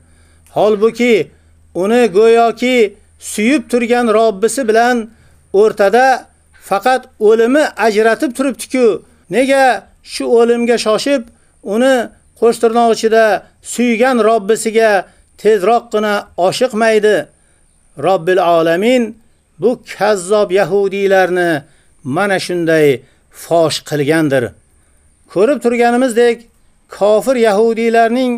Holbuki uni go'yoki suyib turgan Robbisi bilan o'rtada faqat o'limi ajratib turibdi-ku. Nega shu o'limga shoshib, uni qo'shtirnoq ichida suygan Robbisiga tezroqqina oshiqmaydi? Robbil alamin bu kazzob yahudiylarni mana shunday fosh qilgandir. Ko'rib turganimizdek, kofir yahudiylarning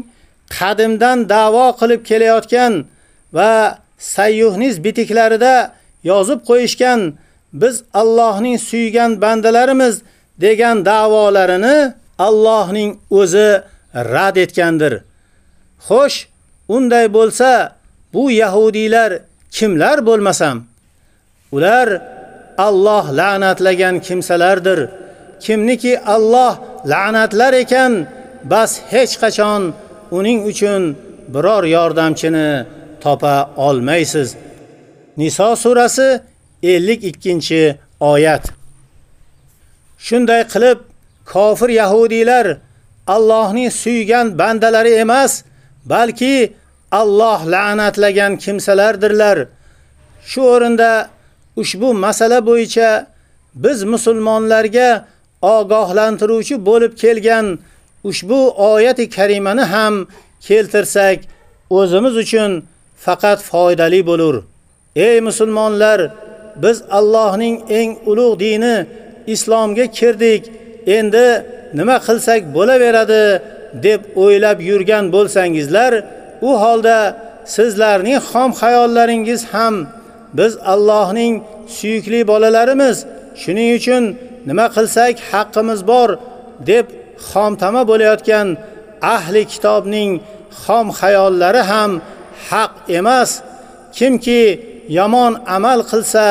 qadimdan da'vo qilib kelayotgan va sayyuhniz bitiklarida yozib qo'yishgan biz Allohning suygan bandalarimiz degan da'volarini Allohning o'zi rad etgandir. Xo'sh, unday bo'lsa, bu yahudiylar kimlar bo'lmasam? Ular Alloh la'natlagan kimsalardir. Kimniki Alloh la'natlar ekan, bas hech qachon uning uchun biror yordamchini topa olmaysiz. Niso surasi 52-oyat. Shunday qilib, kofir yahudiylar Allohning suygan bandalari emas, balki Alloh la'natlagan kimsalardirlar. Shu o'rinda ushbu masala bo'yicha biz musulmonlarga ogohlantiruvchi bo'lib kelgan ushbu oyati karimani ham keltirsak, o'zimiz uchun faqat foydali bo'lur. Ey musulmonlar, biz Allohning eng ulug' dini islomga kirdik. Endi nima qilsak bo'laveradi deb o'ylab yurgan bo'lsangizlar, u holda sizlarning xom xayollaringiz ham biz Allohning suyukli bolalarimiz, shuning uchun nima qilsak haqqimiz bor deb xomtama bo'layotgan ahli kitobning xom xayollari ham haq emas. Kimki yomon amal qilsa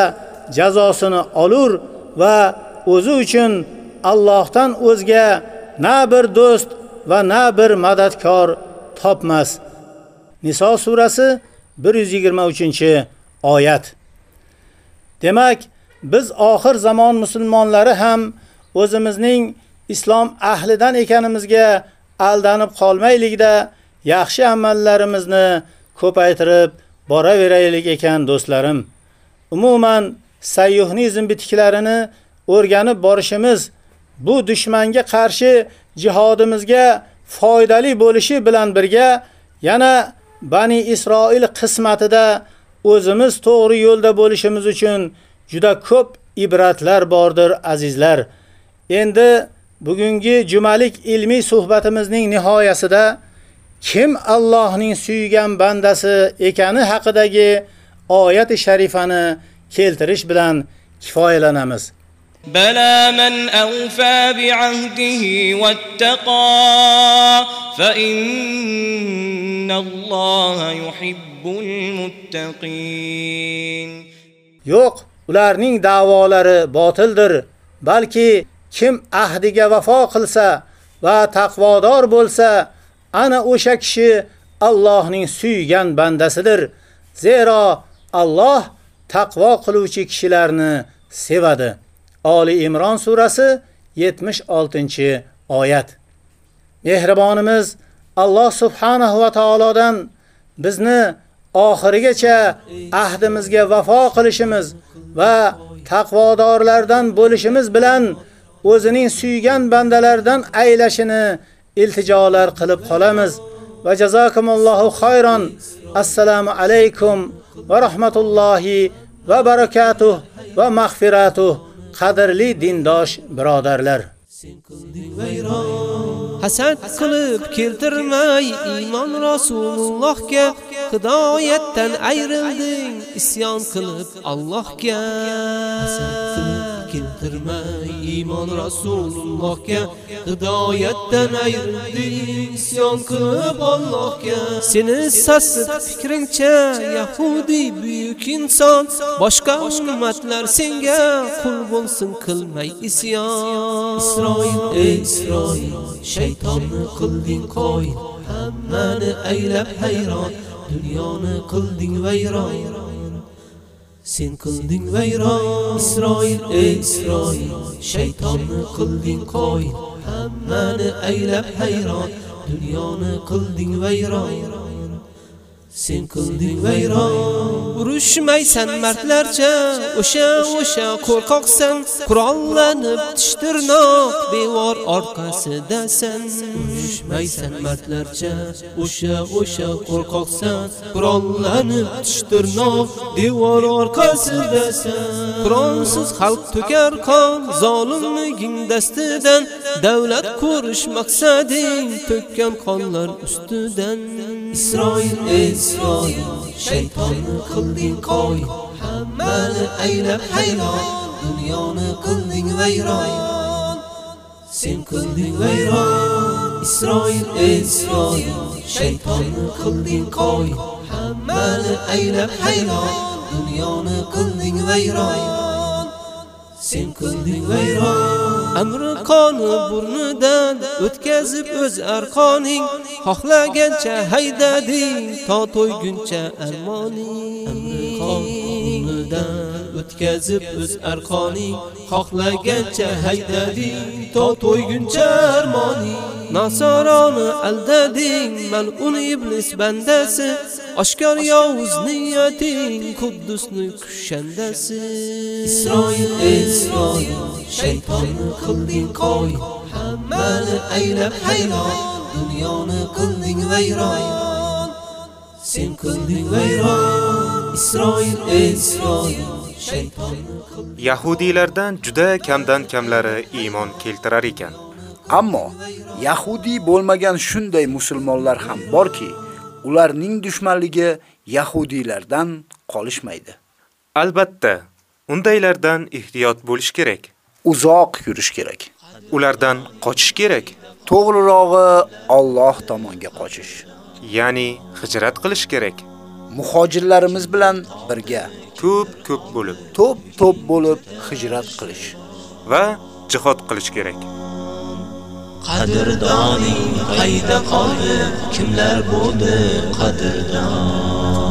jazosini olur va o'zi uchun Allohdan o'zga na bir do'st va na bir madadkor topmas. Niso surasi 123-oyat. Demak, biz oxir zamon musulmonlari ham o'zimizning islom ahlidan ekanimizga aldanib qolmaylikda yaxshi amallarimizni ko'paytirib boraveraylik ekan do'stlarim. Umuman sayyuhnizm bitiklarini o'rganib borishimiz bu dushmanga qarshi jihodimizga foydali bo'lishi bilan birga yana Bani Isroil qismatida o'zimiz to'g'ri yo'lda bo'lishimiz uchun juda ko'p ibratlar bordir azizlar. Endi bugungi jumalik ilmiy suhbatimizning nihoyasida kim Allohning suygan bandasi ekani haqidagi oyat-i sharifani keltirish bilan kifoyalanamiz. بلى من أوفى بعهده واتقى فإن الله يحب المتقين Yo'q, ularning da'volari botildir, balki kim ahdiga vafo qilsa va taqvodor bo'lsa, ana o'sha kishi Allohning suygan bandasidir. Zero Alloh taqvo qiluvchi kishilarni sevadi. Oli Imron surasi 76-oyat. Mehribonimiz Alloh subhanahu va taolodan bizni oxirigacha ahdimizga vafo qilishimiz va taqvodorlardan bo'lishimiz bilan o'zining suygan bandalaridan aylashini iltijolar qilib qolamiz. Va jazakumullohu xayron. Assalomu alaykum va rahmatullohi va barakatuh va mag'firatuh. Qadrli dindosh birodarlar. Hasad qilib keltirmay iymon Rasulullohga hidoyatdan ayrilding isyon qilib Allohga hasad qilib keltirmay iymon Rasulullohga hidoyatdan ayrilding isyon qilib Allohga. Seni sassiz fikringcha yahudiy buyuk inson boshqa ummatlar senga qul bo'lsin qilmay isyon. Isroil ey Isroil shaytonni qilding qo'y hammani aylab hayron dunyoni qilding vayron. Sen qilding vayron Isroil ey Isroil shaytonni qilding qo'y. Hammani aylab hayron dunyoni qilding vayron. Sen qilding vayron. Urushmaysan mardlarcha o'sha o'sha qo'rqoqsan. Qurollanib tishtirnoq devor orqasidasan. Urushmaysan mardlarcha o'sha o'sha qo'rqoqsan. Qurollanib tishtirnoq devor orqasidasan. Qurolsiz xalq to'kar qon zolimliging dastidan. Davlat ko'rish maqsading to'kkan qonlar ustidan. Isroil ey Isroil shaytonni qilding qo'y hammani aylab hayron dunyoni qilding vayron sen qilding vayron Isroil ey Isroil shaytonni qilding qo'y hammani aylab hayron dunyoni qilding vayron sen qilding vayron amri qoni burnidan o'tkazib o'z arqoning. Xohlagancha haydading to to'yguncha armoning. Amri qonidan o'tkazib o'z arqoning. Xohlagancha haydading to to'yguncha armoning. Nasoroni aldading mal'un iblis bandasi. Oshkor yovuz niyating Quddusni kushandasi. Isroil Isroil shaytonni qilding qo'y. Hammani aylab hayron dunyoni qilding vayron. Sen qilding vayron. Isroil Isroil Yahudiylardan juda kamdan kamlari iymon keltirar ekan. Ammo Yahudi bo'lmagan shunday musulmonlar ham borki, ularning dushmanligi Yahudiylardan qolishmaydi. Albatta, undaylardan ehtiyot bo'lish kerak. Uzoq yurish kerak. Ulardan qochish kerak. To'g'rirog'i Alloh tomonga qochish. Ya'ni hijrat qilish kerak. Muhojirlarimiz bilan birga ko'p-ko'p bo'lib, to'p-to'p bo'lib hijrat qilish va jihad qilish kerak. Qadrdoning qayda qoldi? Kimlar bo'ldi qadrdon?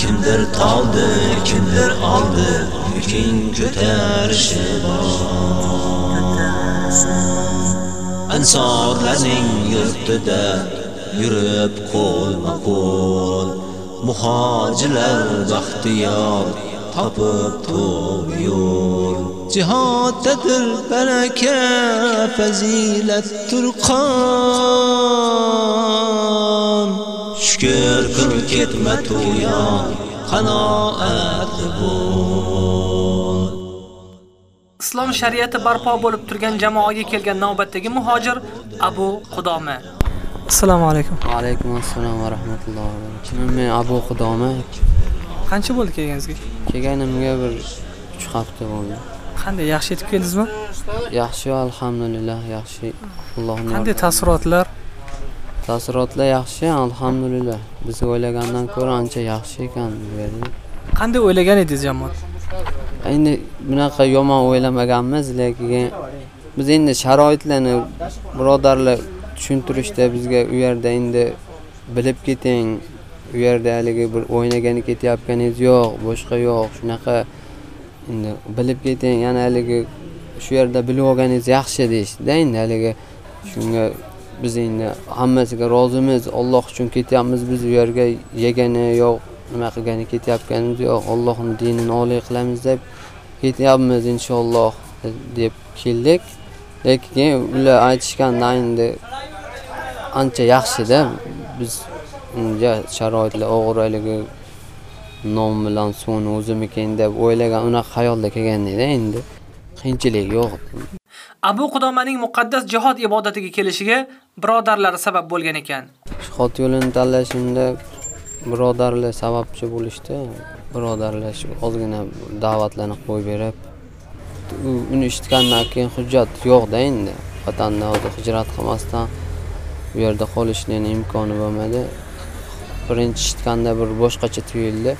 Kimdir toldi kimdir oldi yuking ko'tarishi ansorlarning yurtida yurib qo'lma qo'l muhojirlar baxtiyor. Topib to'g'ri yo'l jihoddadir baraka fazilat turqon shukr qil ketma to'yon qanoat bo'l Islom shariati barpo bo'lib turgan jamoaga kelgan navbatdagi muhojir Abu Qudoma. Assalomu alaykum. Va alaykum assalom va rahmatullohi va barakatuh. Men Abu Qudoma. Qancha bo'ldi kelganingizga? Kelganimga bir 3 hafta bo'ldi. Qanday yaxshi yetib keldingizmi? Yaxshi, alhamdulillah, yaxshi. Allohning Qanday taassurotlar? Taassurotlar yaxshi, alhamdulillah. Biz o'ylagandan ko'ra ancha yaxshi ekan bu yerda. Qanday o'ylagan edingiz jamoat? Endi bunaqa yomon o'ylamaganmiz, lekin biz endi sharoitlarni birodarlar tushuntirishda bizga u yerda endi bilib keting, u yerda haligi bir o'ynagani ketayotganingiz yo'q, boshqa yo'q, shunaqa. Endi bilib keting, yana haligi shu yerda bilib olganingiz yaxshi deyishdida endi haligi. Shunga biz endi hammasiga rozimiz alloh uchun ketyapmiz biz u yerga yegani yo'q nima qilgani ketayotganimiz yo'q ollohni dinini oliy qilamiz deb ketyapmiz inshaalloh deb keldik. Lekin ular aytishganda endi ancha yaxshida biz unga sharoitlar og'irligi non bilan suvni o'zimikin deb o'ylagan unaqa xayolda kelgan edi endi. Qiyinchilik yo'q. Abu Qudomaning muqaddas jihod ibodatiga kelishiga birodarlari sabab bo'lgan ekan. jihod yo'lini tanlashimda birodarlar sababchi bo'lishdi. Birodarlar shu ozgina da'vatlarni qo'yib berib uni eshitgandan keyin hujjat yo'qda endi. Vatandan hozir hijrat qilmasdan bu yerda qolishning imkoni bo'lmadi birinchi eshitganda bir boshqacha tuyuldi.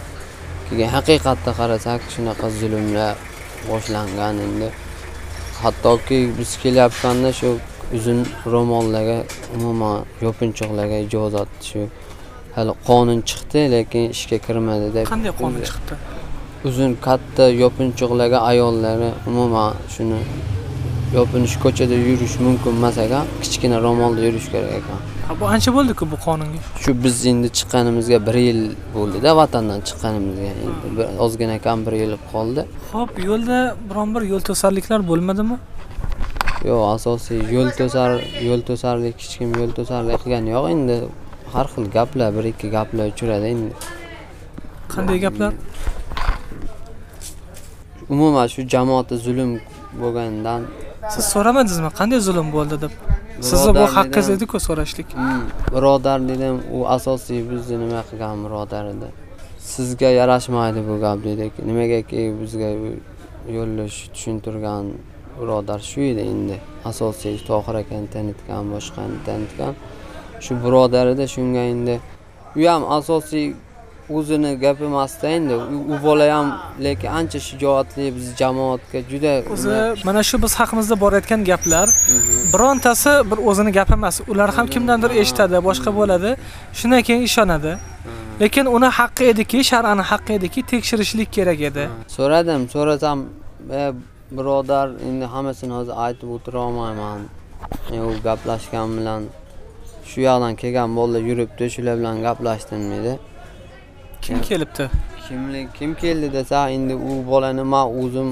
Keyin haqiqatda qarasak shunaqa zulmlar boshlangan endi. Hattoki biz kelayotganda shu uzun ro'mollarga umuman yopinchoqlarga ijozat shu hali qonun chiqdi lekin ishga kirmadi deb Qanday qonun chiqdi? uzun katta yopinchoqlarga ayollari umuman shuni yopinish ko'chada yurish mumkin emas ekan kichkina ro'molda yurish kerak ekan Bu ancha bo'ldi-ku bu qonunga. shu biz endi chiqqanimizga bir yil bo'ldida vatandan chiqqanimizga endi ozgina kam bir yil qoldi Xo'p, yo'lda biron bir yo'l to'sarliklar bo'lmadimi? yo'q asosiy yo'l to'sar yo'l to'sarlik hech kim yo'l to'sarlik qilgani yo'q endi har xil gaplar bir ikki gaplar uchradi endi Qanday gaplar? umuman shu jamoatda zulm bo'lganidan Siz so'ramadingizmi qanday zulm bo'ldi deb? Sizni bu haqqingiz edi-ku so'rashlik. birodar dedim u asosiy bizni nima qilgan birodar edi. Sizga yarashmaydi bu gap dedik. Nimagaki bizga yo'llash tushuntirgan birodar shu edi endi. Asosiy tohir akani tanitgan boshqani tanitgan. Shu birodar edi shunga endi u ham asosiy o'zini gapi emasda endi u- bola ham lekin ancha shijoatli biz jamoatga juda O'zi mana shu biz haqimizda borayotgan gaplar birontasi bir o'zini gapi emas. Ular ham kimdandir eshitadi, boshqa bo'ladi. Shundan keyin ishonadi. Lekin uni haqqi ediki, shar'ani haqqi ediki, tekshirishlik kerak edi. so'radim so'rasam e, birodar endi hammasini hozir aytib o'tira olmayman E, u gaplashgan bilan shu yoqdan kelgan bolalar yuribdi shular bilan gaplashdim dedi Kim kelibdi? kimlik kim keldi desa endi u bolani man o'zim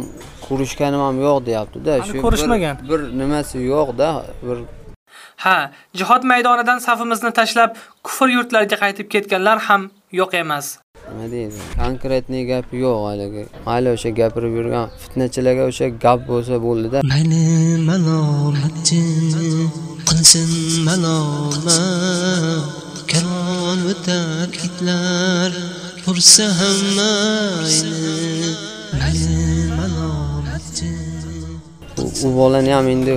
ko'rishganim ham yo'q deyaptida bir- ko'rishmagan. bir nimasi yo'qda bir Ha, jihod maydonidan safimizni tashlab kufr yurtlariga qaytib ketganlar ham yo'q emas. nima deydi konkretniy gapi yo'q haligi mayli o'sha gapirib yurgan fitnachilarga o'sha gap bo'lsa bo'ldida mayli malomatchi qilsin malomat karvon o'tar itlar ursa ham mayli u bolani ham endi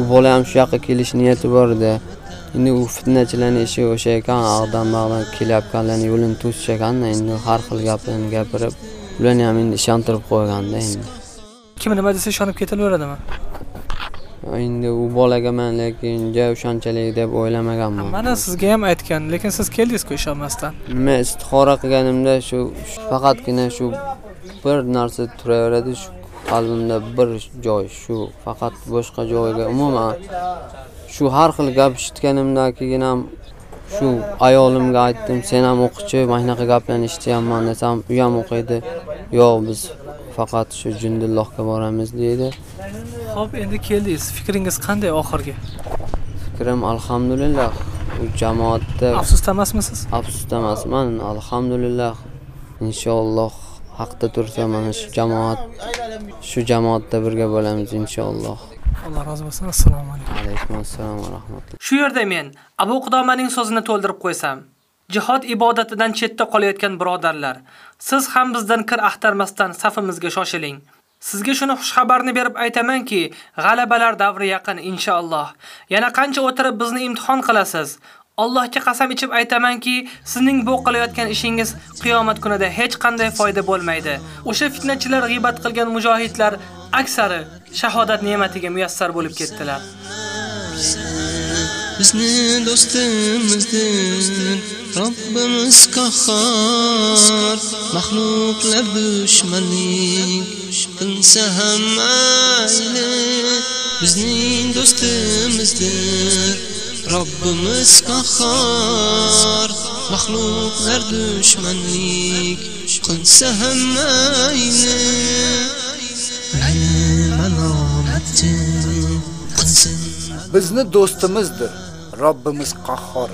u bola ham shu yoqqa kelish niyati bor edi. Endi u fitnachilarni ishi o'sha ekan ag'dan bag'dan kelayotganlarni yo'lini to'sish ekanda endi har xil gaplarni gapirib ularni ham endi ishontirib qo'yganda endi. Kim nima desa ishonib ketaveradimi? Endi u bolaga man lekin ja o'shanchalik deb o'ylamaganman. Mana sizga ham aytgan, lekin siz keldingiz-ku ishonmasdan. nima istixora qilganimda shu faqatgina shu bir narsa turaveradi shu qalbimda bir joy shu faqat boshqa joyga umuman shu har xil gap eshitganimdan keyin ham shu ayolimga aytdim sen ham o'qichi mana shunaqa gaplarni eshityapman desam u ham o'qiydi. Yo'q biz faqat shu jundullohga boramiz deydi Xo'p, endi keldingiz. Fikringiz qanday oxirgi? fikrim alhamdulillah u jamoatda Afsusda emasmisiz? afsusda emasman alhamdulillah inshaalloh haqda tursa mana shu jamoat shu jamoatda birga bo'lamiz inshaalloh Alloh rozi bo'lsin. Assalomu alaykum. alaykum assalom va rahmatulloh Shu yerda men Abu Qudomaning so'zini to'ldirib qo'ysam, jihod ibodatidan chetda qolayotgan birodarlar, siz ham bizdan kir axtarmasdan safimizga shoshiling. Sizga shuni xushxabarni berib aytamanki, g'alabalar davri yaqin inshaalloh. Yana qancha o'tirib bizni imtihon qilasiz? Allohga qasam ichib aytamanki, sizning bu qilayotgan ishingiz qiyomat kunida hech qanday foyda bo'lmaydi. O'sha fitnachilar g'ibat qilgan mujohidlar aksari shahodat ne'matiga muyassar bo'lib ketdilar. Bizni do'stimizdir Robbimiz qahhor mahluqlar dushmanlik qilsa ham mayli bizning do'stimizdir Robbimiz qahhor Mahluqlar dushmanlik qilsa ham mayli Bizni do'stimizdir. Robbimiz qahhor.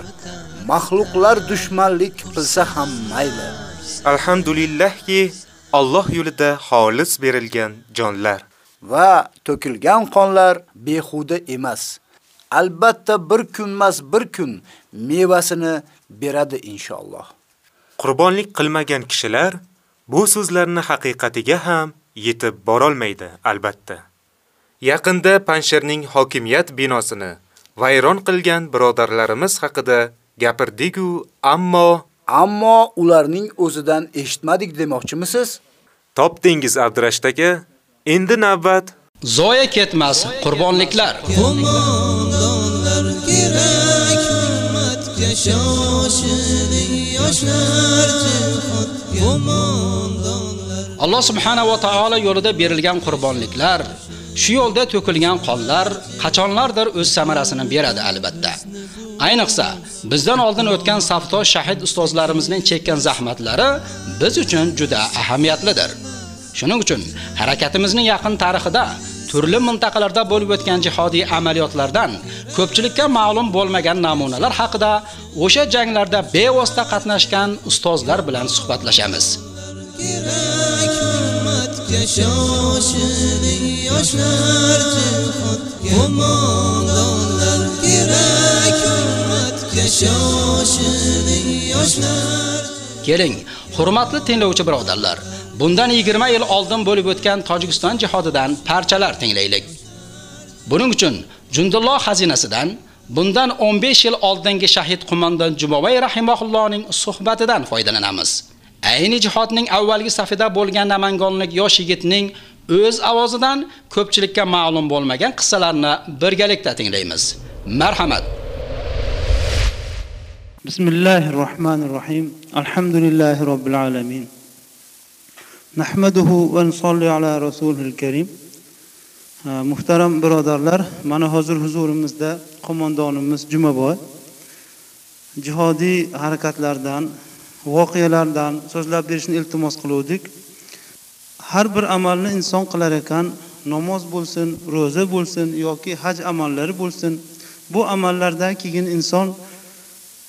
Mahluqlar dushmanlik qilsa ham mayli. Alhamdulillahki Alloh yo'lida xolis berilgan jonlar va to'kilgan qonlar behuda emas. Albatta bir kunmas bir kun mevasini beradi inshaalloh. Qurbonlik qilmagan kishilar bu so'zlarni haqiqatiga ham yetib borolmaydi, albatta. Yaqinda Panshirning hokimiyat binosini vayron qilgan birodarlarimiz haqida gapirdik-u, ammo ammo ularning o'zidan eshitmadik demoqchimisiz? Topdingiz Abdurash aka. Endi navbat zoya ketmas qurbonliklar. Qo'mondonlar kerak hurmatga shoshiling yoshlar qo'mondonlar Alloh subhanahu va taolo yo'lida berilgan qurbonliklar, shu yo'lda to'kilgan qonlar qachonlardir o'z samarasini beradi albatta. Ayniqsa, bizdan oldin o'tgan safto shahid ustozlarimizning chekkan zahmatlari biz uchun juda ahamiyatlidir. Shuning uchun harakatimizning yaqin tarixida turli mintaqalarda bo'lib o'tgan jihodiy amaliyotlardan ko'pchilikka ma'lum bo'lmagan namunalar haqida o'sha janglarda bevosita qatnashgan ustozlar bilan suhbatlashamiz. Kerak hurmatga yoshlar jihod qo'mondonlar kerak hurmatga shoshiling yoshlar Keling, hurmatli tinglovchi birodarlar, bundan 20 yil oldin bo'lib o'tgan Tojikiston jihodidan parchalar tinglaylik. Buning uchun Jundulloh xazinasidan bundan 15 yil oldingi shahid qo'mondon Jumavay rahimahullohning suhbatidan foydalanamiz. ayni jihodning avvalgi safida bo'lgan namangonlik yosh yigitning o'z ovozidan ko'pchilikka ma'lum bo'lmagan qissalarni birgalikda tinglaymiz. Marhamat. Bismillahi rohmanir rohim alhamdulillahi robbil alamin. Nahmaduhu va nusolli ala rasulil karim. Muhtaram birodarlar mana hozir huzurimizda qo'mondonimiz jumaboy jihodiy harakatlardan voqealardan so'zlab berishni iltimos qiluvdik. Har bir amalni inson qilar ekan namoz bo'lsin ro'za bo'lsin yoki haj amallari bo'lsin bu amallardan keyin inson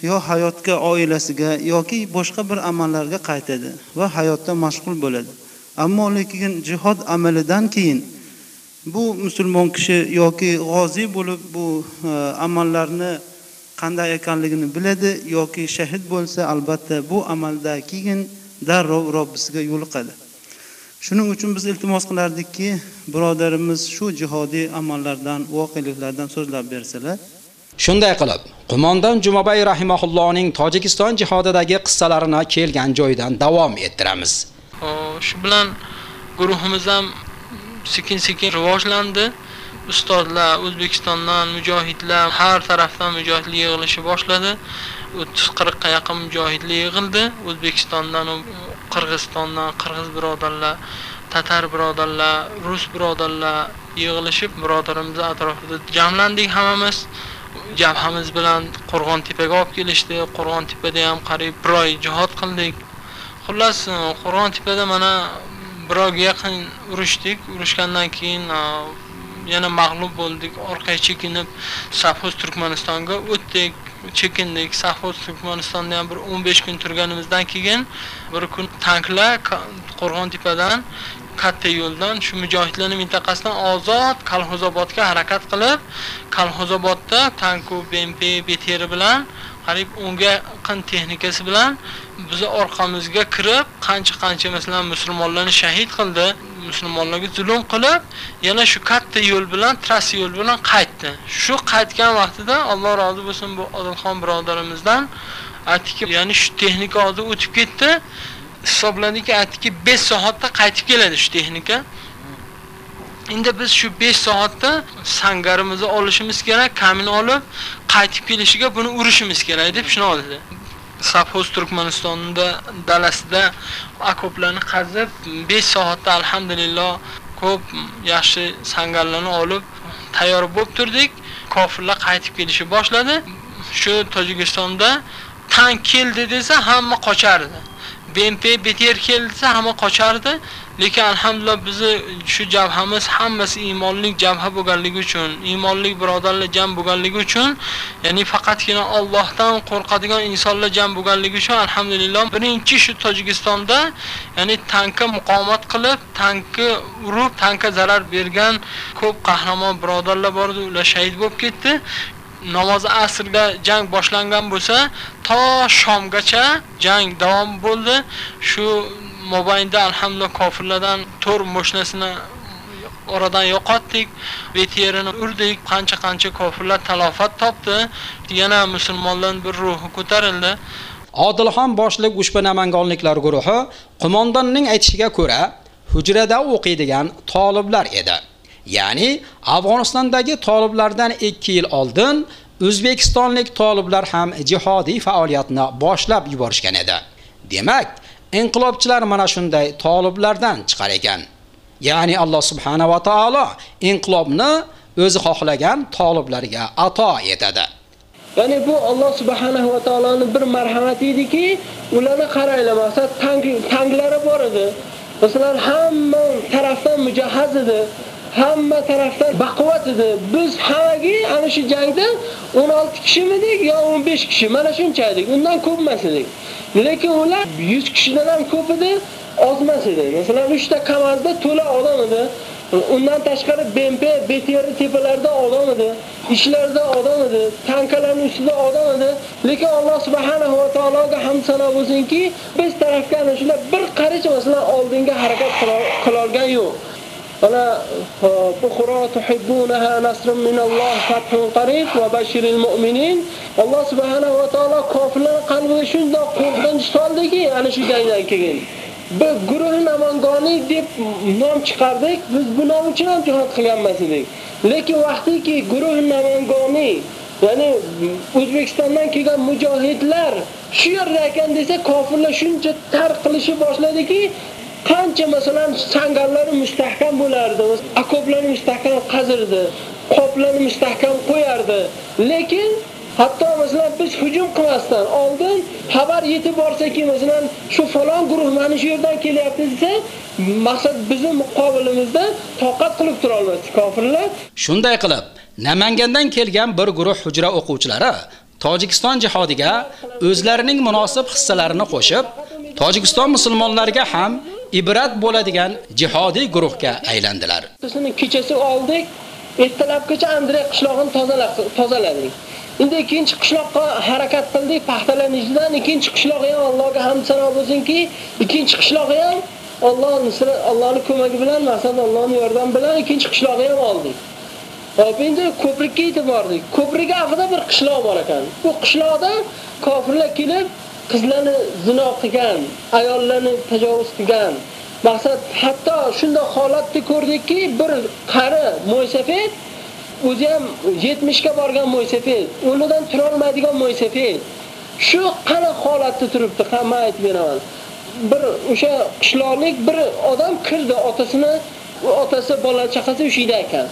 yo hayotga oilasiga yoki boshqa bir amallarga qaytadi va hayotda mashg'ul bo'ladi. Ammo lekin jihod amalidan keyin bu musulmon kishi yoki g'ozi bo'lib bu e, amallarni qanday ekanligini biladi yoki shahid bo'lsa albatta bu amalda keyin darrov robbisiga yo'liqadi shuning uchun biz iltimos qilardikki birodarimiz shu jihodiy amallardan voqeliklardan so'zlab bersalar Shunday qilib, qo'mondon Jumabay rahimahullohning Tojikiston jihodidagi qissalarini kelgan joydan davom ettiramiz. Shu bilan guruhimiz ham sekin-sekin rivojlandi. Ustozlar O'zbekistondan mujohidlar har tarafdan mujohidlar yig'ilishi boshladi. 30-40 ga yaqin mujohidlar yig'ildi. O'zbekistondan, Qirg'izistondan, qirg'iz birodarlar, tatar birodarlar, rus birodarlar yig'ilishib birodarimiz atrofida jamlandik hammamiz. jabhamiz bilan Qo'rg'on tepaga olib kelishdi. Qo'rg'on tepada ham qariyb bir oy jihod qildik. Xullas, Qo'rg'on tepada mana bir oyga yaqin urushdik. Urushgandan keyin yana mag'lub bo'ldik. Orqaga chekinib safxoz Turkmanistonga o'tdik. chekindik. safxoz Turkmanistonda ham bir 15 kun turganimizdan keyin bir kun tanklar Qo'rg'on tepadan katta yo'ldan shu mujohidlarning mintaqasidan ozod kolxozobodga harakat qilib, kolxozobodda tanku BMP BTR bilan qariyb o'nga yaqin texnikasi bilan bizni orqamizga kirib, qancha-qancha masalan musulmonlarni shahid qildi, musulmonlarga zulm qilib, yana shu katta yo'l bilan, trassa yo'l bilan qaytdi. Shu qaytgan vaqtida Alloh rozi bo'lsin bu Odilxon birodarimizdan aytdiki, ya'ni shu texnika hozir o'tib ketdi. hisobladiki aytdiki 5 soatda qaytib keladi shu texnika. Endi biz shu 5 soatda sangarimizni olishimiz kerak, kamini olib qaytib kelishiga buni urishimiz kerak deb shuni oldi. Safhoz Turkmanistonida dalasida akoplarni qazib 5 soatda alhamdulillah ko'p yaxshi sangallarni olib tayyor bo'lib turdik. kofirlar qaytib kelishni boshladi. Shu Tojikistonda tank keldi desa hamma qochardi. BMP BTR keldi desa hamma qochardi. Lekin alhamdulillah bizni shu jabhamiz hammasi iymonli jabha bo'lganligi uchun, iymonli birodarlar jam bo'lganligi uchun, ya'ni faqatgina Allohdan qo'rqadigan insonlar jam bo'lganligi uchun alhamdulillah birinchi shu Tojikistonda, ya'ni tankka muqomat qilib, tankni urib, tankka zarar bergan ko'p qahramon birodarlar bor edi, ular shahid bo'lib ketdi. Namozi asrda jang boshlangan bo'lsa, to shomgacha jang davom bo'ldi. Shu mobaynda alhamdulillah kofirlardan to'r mo'shnasini oradan yo'qotdik, veterini urdik, qancha-qancha kofirlar talofat topdi. Yana musulmonlarning bir ruhi ko'tarildi. Odilxon boshliq ushbu namangonliklar guruhi qo'mondonning aytishiga ko'ra, hujrada o'qiydigan toliblar edi. Ya'ni Afg'onistondagi toliblardan 2 yil oldin O'zbekistonlik toliblar ham jihodiy faoliyatni boshlab yuborishgan edi. Demak, inqilobchilar mana shunday toliblardan chiqar ekan. Ya'ni Alloh subhanahu va taolo inqilobni o'zi xohlagan toliblarga ato etadi. Ya'ni bu Alloh subhanahu va taoloning bir marhamati ediki, ularni qaraylar, maqsad tanglari tanklari bor edi. Masalan, hamma tarafdan mujahhaz edi. Hamma tarafdan baquvvat edi. Biz hamagi ana shu jangda 16 kishimidik yo 15 kishi, mana shuncha edik. Undan ko'p emas edik. Lekin ular 100 kishidan ham ko'p edi, ozmas edi. Masalan, 3 ta kamazda to'la odam edi. Undan tashqari BMP, BTR tepalarida odam edi, ishlarda odam edi, tankalarning ustida odam edi. Lekin Alloh subhanahu va taologa ham sano bo'lsinki, biz tarafga ana shular bir qarich masalan oldinga harakat qila olgan yo'q. ألا أخرى تحبونها نصر من الله فتح قريب وبشر المؤمنين الله سبحانه وتعالى kofirlar qalbiga shundoq qo'rqinch soldiki, ana shu jangdan keyin biz guruh namangoni deb nom chiqardik. Biz bu nom uchun ham jihad qilgan emas edik. Lekin vaqtiki guruh namangoni ya'ni O'zbekistondan kelgan mujohidlar shu yerda ekan desa, kofirlar shuncha tarq qilishi boshladiki, qancha masalan sangarlari mustahkam bo'lardi, okoplarni mustahkam qazirdi, qoplarni mustahkam qo'yardi. Lekin hatto masalan biz hujum qilmasdan oldin xabar yetib borsaki, masalan shu falon guruh mana shu yerdan kelyapti desa, maqsad bizning muqobilimizda toqat qilib tura olmasdi kofirlar. Shunday qilib, Namangandan kelgan bir guruh hujra o'quvchilari Tojikiston jihodiga o'zlarining munosib hissalarini qo'shib, Tojikiston musulmonlariga ham ibrat bo'ladigan jihodiy guruhga aylandilar. Bizni kechasi oldik, ertalabgacha Andrey qishlog'ini tozaladik. Endi ikkinchi qishloqqa harakat qildik, paxtalanishdan ikkinchi qishloq ham Allohga hamd sano bo'lsinki, ikkinchi qishloq ham Alloh nusrat, Allohning ko'magi bilan, masalan Allohning yordami bilan ikkinchi qishloqni ham oldik. Hop endi ko'prikka yetib bordik. Ko'prik afida bir qishloq bor ekan. Bu qishloqda kofirlar kelib qizlarni zino qilgan, ayollarni tajovuz qilgan. Maqsad hatto shunday holatni ko'rdikki, bir qari mo'ysafet o'zi ham 70 ga borgan mo'ysafet, o'rnidan tura olmaydigan mo'ysafet. Shu qana holatda turibdi, hamma aytib beraman. Bir o'sha qishloqlik bir odam kirdi otasini, otasi bola chaqasi yerda ekan.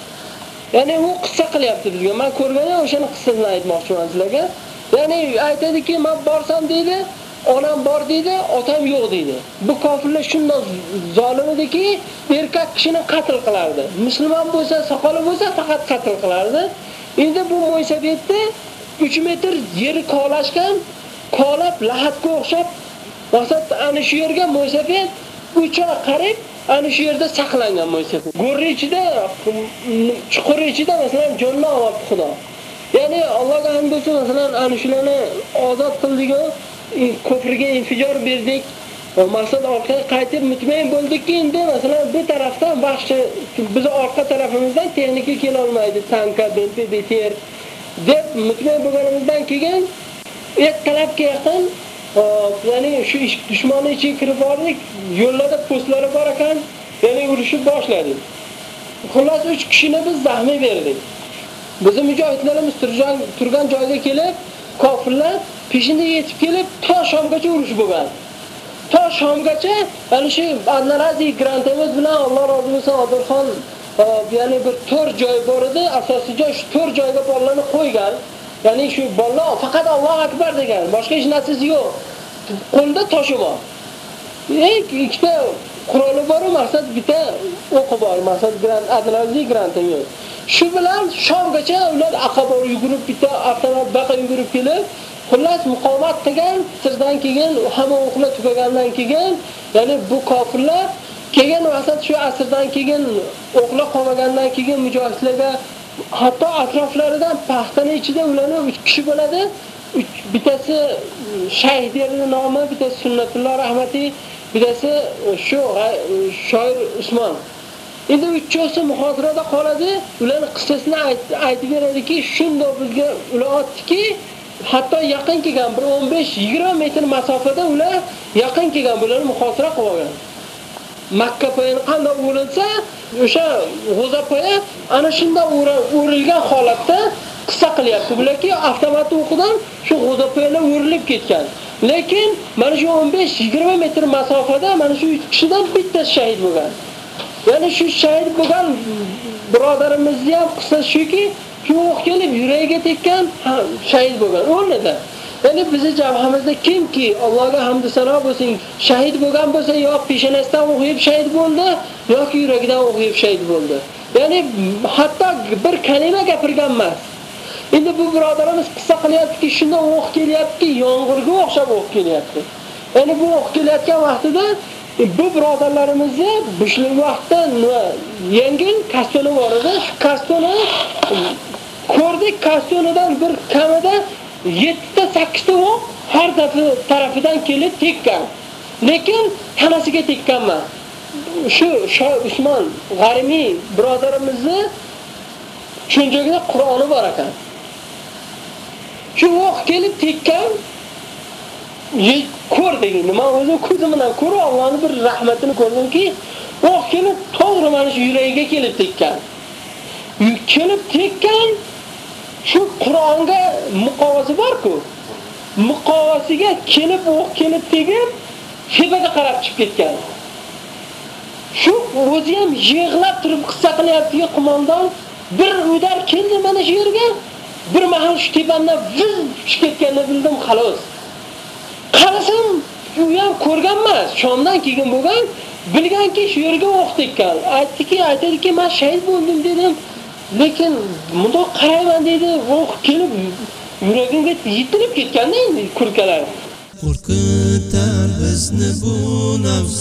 Ya'ni u qissa qilyapti bizga. Men ko'rmagan o'shani qissasini aytmoqchiman sizlarga. Ya'ni aytadiki, men borsam deydi, onam bor deydi, otam yo'q deydi. Bu kofirlar shunday zolim ediki, erkak kishini qatl qilardi. Musulmon bo'lsa, soqoli bo'lsa faqat qatl qilardi. Endi bu mo'ysabetda 3 metr yeri kolashgan, qolab lahatga o'xshab, vasat ana shu yerga mo'ysabet 3 oy qarib ana shu yerda saqlangan mo'ysabet. Go'rri ichida, chuqur ichida masalan jonni olib Xudo. Ya'ni Allohga hamd bo'lsin, masalan, ana shularni ozod qildik-ku, e, ko'priga infijor berdik. E, maqsad orqaga qaytib mutmain bo'ldikki, endi masalan bu tarafdan vahshi biz orqa tarafimizdan texnika kela olmaydi, tanka, BMP, BTR deb mutmain bo'lganimizdan keyin ertalabga yaqin e, ya'ni shu dushmanni ichiga kirib bordik, yo'llarda postlari bor ekan, ya'ni urushib boshladik. Xullas 3 kishini biz zahmi berdik. Bizim mujohidlarimiz turgan turgan joyga kelib, kofirlar peshinda yetib kelib, to shomgacha urush bo'lgan. To shomgacha ana shu Adnarazi grantimiz bilan Alloh rozi bo'lsin Odilxon e, ya'ni bir to'r joy bor edi, asosiy joy shu to'r joyga bolalarni qo'ygan. Ya'ni shu bolalar faqat Alloh akbar degan, boshqa hech narsasi yo'q. Qo'lda toshi bor. Eng ikkita quroli bor, maqsad bitta o'qi bor, maqsad grant, Adnarazi granti yo'q. Shu bilan shomgacha ular aqaba yugurib bitta avtomat baqa yugurib kelib, xullas muqomat qilgan, sirdan keyin hamma o'qlar tugagandan keyin, ya'ni bu kofirlar kelgan vaqt shu asrdan keyin o'qlar qolmagandan keyin mujohidlarga hatto atroflaridan paxtani ichida ularni 3 kishi bo'ladi. Bittasi shahid yerning nomi, bittasi Sunnatulloh rahmatiy, bittasi shu shoir Usmon. Endi uchovsi muhodirada qoladi, ularni qissasini aytib beradiki, shunda bizga ular otdiki, hatto yaqin kelgan bir 15-20 metr masofada ular yaqin kelgan bularni muhosira qilib olgan. Makka poyini qanday o'rilsa, o'sha g'o'za poyi ana shunda o'rilgan holatda qissa qilyapti. Bularki avtomat o'qidan shu g'o'za poyilar o'rilib ketgan. Lekin mana shu 15-20 metr masofada mana shu 3 kishidan bittasi shahid bo'lgan. Ya'ni shu shahid bo'lgan birodarimizni ham qissasi shuki, shu o'q kelib yuragiga tekkan shahid bo'lgan o'rnida. Ya'ni bizni jamiyamizda kimki Allohga hamd sano bo'lsin, shahid bo'lgan bo'lsa, yo peshonasidan o'qib shahid bo'ldi, yoki yuragidan o'qib shahid bo'ldi. Ya'ni hatto bir kalima gapirgan emas. Endi bu birodarimiz qissa qilyaptiki, shunda o'q kelyapti, yomg'irga o'xshab o'q kelyapti. Ya'ni bu o'q kelayotgan vaqtida E, bu birodarlarimizni bishlik vaqtda yengil kastoni bor edi. Shu kastoni e, ko'rdik, kastonidan bir kamida 7 ta 8 ta o'q har tarafidan kelib tekkan. Lekin tanasiga tekkanman. Shu Shoh Usmon G'arimiy birodarimizni shunchagina Qur'oni bor ekan. Shu o'q kelib tekkan ko'rdik. Nima o'zim ko'zim bilan ko'rib Allohning bir rahmatini ko'rdimki, o'q kelib to'g'ri mana shu yuragiga kelib tekkan. Kelib tekkan shu Qur'onga muqovasi bor-ku. Muqovasiga kelib o'q kelib tegib, tepaga qarab chiqib ketgan. Shu o'zi ham yig'lab turib qissa qilyapti, qumondan bir udar keldi mana shu yerga. Bir mahal shu tepamdan viz tushib ketganini bildim, xolos. Qarasam, u ham ko'rgan emas, shomdan keyin bo'lgan, bilganki shu yerga o'q tekkan. Aytdiki, aytadiki, men shahid bo'ldim dedim. Lekin mundoq qarayman dedi, o'q kelib yuragimga yitilib ketganda endi kurkalar. Qo'rqitar bizni bu nafs,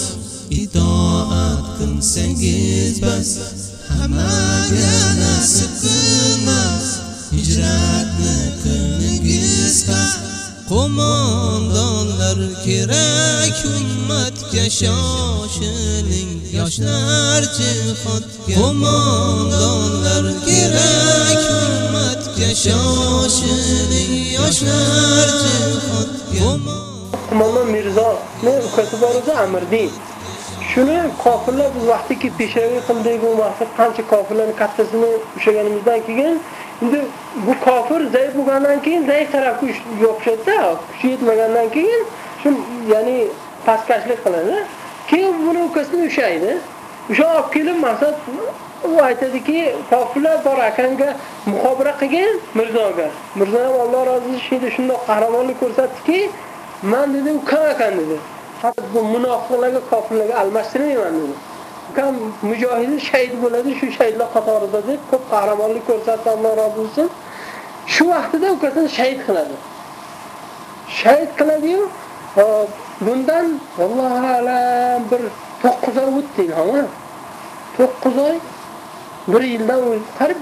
itoat qilsangiz bas, hammaga nasib qilmas, hijratni. Qo'mondonlar kerak ummatga shoshiling yoshlar jihodga Qo'mondonlar kerak ummatga shoshiling yoshlar jihodga imom Mirzo, ne ukasi bor edi Amirdin. Shuni kofirlar biz vaqtiki peshaviy qildik, bu vaqt qancha kofirlarni kattasini ushlaganimizdan keyin Endi bu kofir zaif bo'lgandan keyin zaif tarafga yopishadi-da, kuchi yetmagandan keyin shu ya'ni pastkashlik qiladi. Keyin buni ukasini ushaydi. O'sha olib kelib maqsad u aytadiki, kofirlar bor akanga muhobara qilgan Mirzoga. Mirzo ham Alloh rozi bo'lsin, shunday qahramonlik ko'rsatdiki, men dedi ukam ekan dedi. Hatto bu munofiqlarga, kofirlarga almashtirmayman dedi. Kam mujohidi shahid bo'ladi, shu shahidlar qatorida deb ko'p qahramonlik ko'rsatdi, Alloh rozi bo'lsin. Shu vaqtida ukasini shahid qiladi. Shahid qiladi-yu, e, bundan Alloh alam bir 9 oy o'tdi, ha. 9 oy bir yildan qarib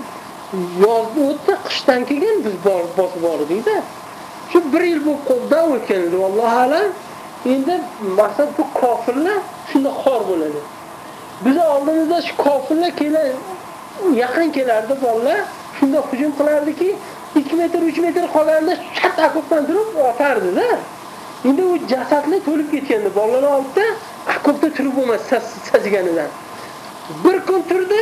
yozda o'tdi, qishdan keyin biz bor bosib bordik-da. Shu bir yil bu qo'ldan o'tgan edi, alam. Endi maqsad bu kofirlar shunda xor bo'ladi. Biz oldimizda shu kofirlar kelar, yaqin kelardi bolalar, shunda hujum qilardiki, 2 metr, 3 metr qolganda chat akopdan turib otardi-da. Endi u jasadlar to'lib ketganda bolalar oldida akopda turib bo'lmas saziganidan. Bir kun turdi,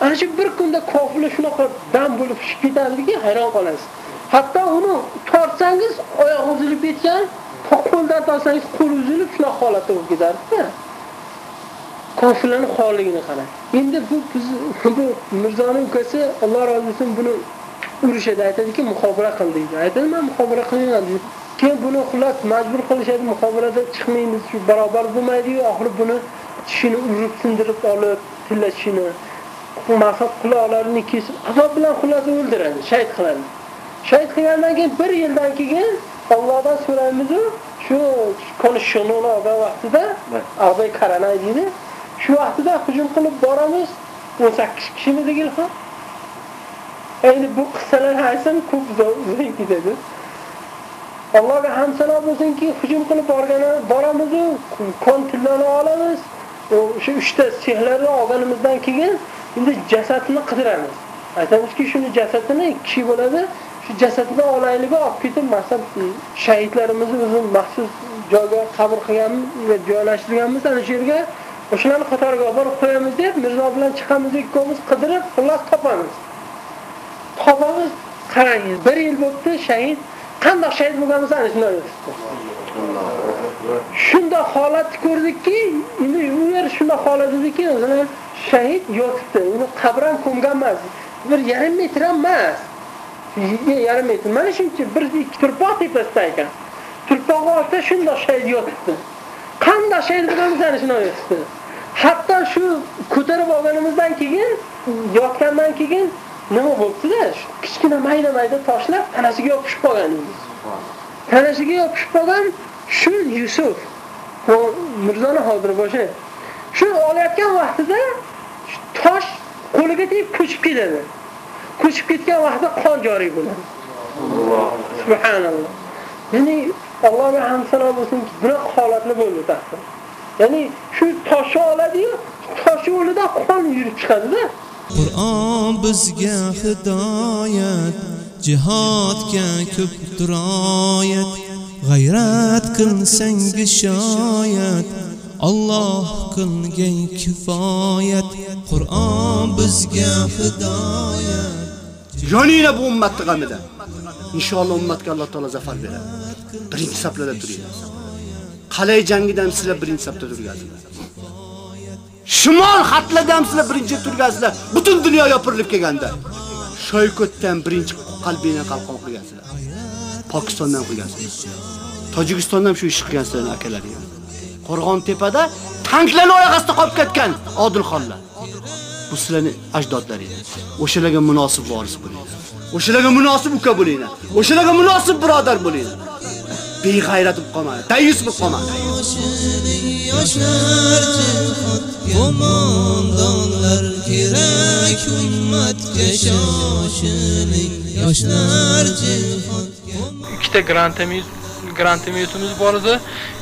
ana shu bir kunda kofirlar shunaqa dam bo'lib tushib ketadiki, hayron qolasiz. Hatto uni tortsangiz, oyoq uzilib ketgan, qo'ldan tortsangiz qo'l uzilib shunaqa holatda bo'lib ketardi-da. Kofirlarning holligini qarang. Endi bu biz bu Mirzoning ukasi Alloh rozi bo'lsin buni urushadi, aytadiki, muhobara qil deydi. Aytadi, men muhobara qilaman deydi. Keyin buni xullas majbur qilishadi, muhobaradan chiqmaymiz, shu barobar bo'lmaydi-yu, oxiri buni tishini urib sindirib olib, tilla tishini maqsad quloqlarini kesib, azob bilan xullas o'ldiradi, shahid qiladi. Shahid qilgandan keyin 1 yildan keyin Allohdan so'raymiz-ku, shu olgan vaqtida, Abay Karanay deydi. Shu vaqtida hujum qilib boramiz, 18 kishimiz ilhom. Endi bu qissalar aytsam ko'p uzun ketadi. Allohga ham sano bo'lsinki, hujum qilib borgani boramiz, kon tillarni olamiz. O'sha 3 ta sehlarni olganimizdan keyin endi jasadini qidiramiz. Aytamizki, shuni jasadini 2 kishi bo'ladi. Shu jasadini olaylik olib ketib, masalan, shahidlarimizni o'zim maxsus joyga qabr qilganmiz, joylashtirganmiz, ana shu yerga o'shalarni qatoriga olib borib qo'yamiz deb Mirzo bilan chiqamiz, ikkovimiz qidirib, xullas topamiz. Topamiz, qarang, 1 yil bo'libdi shahid qanday shahid bo'lganimizni ana shunday o'tibdi. Shunda holatni ko'rdikki, endi u yer shunda holat ediki, o'zini shahid yotibdi. Uni qabran ko'mgan emas. Bir yarim metr ham emas. Yarim metr. Mana shuncha bir ikki turpoq tepasida ekan. Turpoq ortida shunda shahid yotibdi. Qanday shahid bo'lganimizni ana shunday yotibdi. Hatto shu ko'tarib olganimizdan keyin, yotgandan keyin nima bo'libdi-da? Kichkina mayda-mayda toshlar tanasiga yopishib qolganingiz. Tanasiga yopishib qolgan shu Yusuf Mirzoni hozirboshi. Shu olayotgan vaqtida tosh qo'liga tegib ko'chib ketadi. Ko'chib ketgan vaqtda qon joriy bo'ladi. Subhanalloh. Ya'ni Allohga hamd sano bo'lsinki, bunaqa holatlar bo'ldi taqdir. Ya'ni shu toshni oladi-yu, tosh yo'lida qon yurib chiqadi-da. Qur'on bizga hidoyat, jihodga ko'p duroyat, g'ayrat qilsang shoyat, Alloh qilgan kifoyat. Qur'on bizga hidoyat. Yoninglar bu ummatni g'amida. Inshaalloh ummatga Alloh taolo zafar beradi. Birinchi saflarda turinglar. Qalay jangidan sizlar birinchi safda turgansizlar. Shimol xatladan sizlar birinchi turgansizlar. Butun dunyo yopirilib kelganda. Shoykotdan birinchi qalbini qalqon qilgansizlar. Pokistondan qilgansizlar. Tojikistondan shu ish qilgansizlar akalaring. Qo'rg'on-tepada tanklar oyog'asida qolib ketgan Odilxonlar. Bu sizlarning ajdodlaringiz. O'shalarga munosib voris bo'linglar. O'shalarga munosib uka bo'linglar. O'shalarga munosib birodar bo'linglar. Beg'ayrat bo'lib qolmang, dayus bo'lib qolmang. yoshlar jihod qo'mondonlar kerak ummatga shoshiling yoshlar jihod ikkita grantimiz grantimiyotimiz bor edi.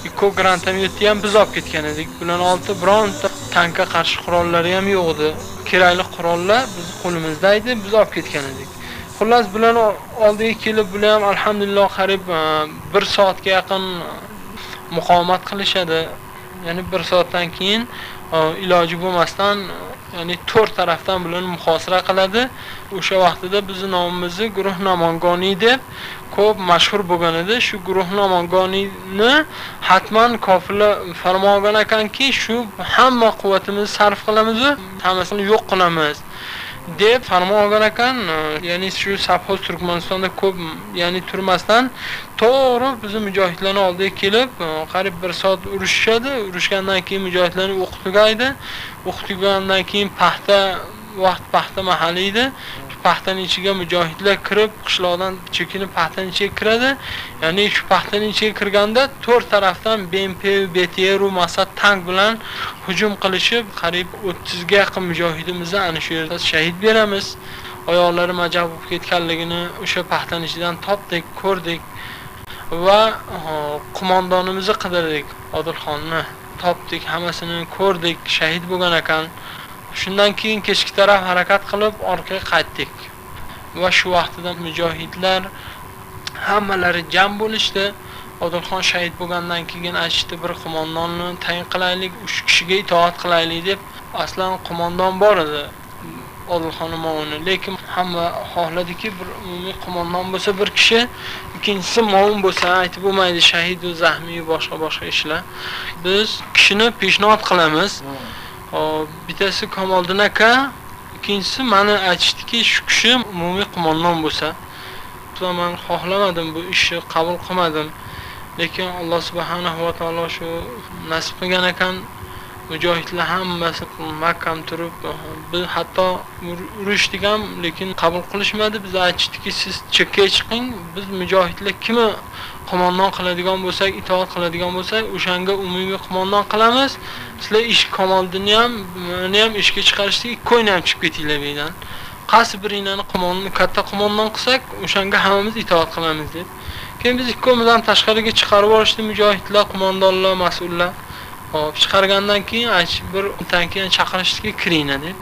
Ikki grantimiyotni ham biz olib ketgan edik. Bular olti bironta tankka qarshi qurollari ham yo'q edi. Kerakli qurollar biz qo'limizda edi, biz olib ketgan edik. Xullas bilan oldiga kelib bular ham alhamdulillah qarib e, 1 soatga yaqin muqomat qilishadi. Ya'ni 1 soatdan keyin e, iloji bo'lmasdan e, ya'ni to'rt tarafdan bilan muhosira qiladi. O'sha vaqtida bizning nomimizni guruh Namangoni deb ko'p mashhur bo'lgan edi. Shu guruh Namangonini hatman kofirlar farmon olgan ekanki, shu hamma quvvatimizni sarf qilamiz, hammasini yo'q qilamiz. Deb farmon olgan ekan, e, ya'ni shu Safhoz Turkmanistonda ko'p, ya'ni turmasdan to'g'ri bizni mujohidlarni oldiga kelib, e, qariyb bir soat urushishadi. Urushgandan keyin mujohidlarni o'q tugaydi. O'q tugagandan keyin paxta vaqt paxta mahali edi. Paxtaning ichiga mujohidlar kirib, qishloqdan chekinib paxtaning ichiga kiradi. Ya'ni shu paxtaning ichiga kirganda to'rt tarafdan BMP, btru Masad tank bilan hujum qilishib, qariyb 30 ga yaqin mujohidimizni ana shu yerda shahid beramiz. Oyoqlari majab bo'lib ketganligini o'sha paxtaning ichidan topdik, ko'rdik va qo'mondonimizni qidirdik, Odilxonni topdik, hammasini ko'rdik, shahid bo'lgan ekan. Shundan keyin kechki taraf harakat qilib orqaga qaytdik. Va shu vaqtida mujohidlar hammalari jam bo'lishdi. Odilxon shahid bo'lgandan keyin aytishdi bir qo'mondonni tayin qilaylik, uch kishiga itoat qilaylik deb. Aslan qo'mondon bor edi. Odilxon Mo'uni, lekin hamma xohladiki bir umumiy qo'mondon bo'lsa bir kishi, ikkinchisi Mo'un bo'lsa aytib bo'lmaydi, shahid va zahmiy boshqa boshqa ishlar. Biz kishini peshnod qilamiz. Hop, bittasi Kamoliddin aka, ikkinchisi mani aytishdiki, shu kishi umumiy qo'mondon bo'lsa, men xohlamadim bu ishni qabul qilmadim. Lekin Alloh subhanahu va taolo shu nasib qilgan ekan, mujohidlar hammasi mahkam turib, biz hatto urishdik ham, lekin qabul qilishmadi. Biz aytishdiki, siz chekkaga chiqing, biz mujohidlar kimi qo'mondon qiladigan bo'lsak, itoat qiladigan bo'lsak, o'shanga umumiy qo'mondon qilamiz. Sizlar ish komandini ham, uni ham ishga chiqarishdik, ikkoyni ham chiqib ketinglar beydan. Qaysi biringlarni qo'mondon katta qumondan qilsak, o'shanga hammamiz itoat qilamiz deb. Keyin biz ikkovimiz ham tashqariga chiqarib yuborishdi mujohidlar, qo'mondonlar, mas'ullar. Hop, chiqargandan keyin aytib bir undan keyin chaqirishdiki, kiringlar deb.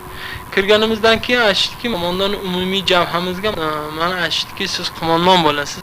Kirganimizdan keyin aytishdiki, qo'mondon umumiy jabhamizga mana aytishdiki, siz qo'mondon bo'lasiz.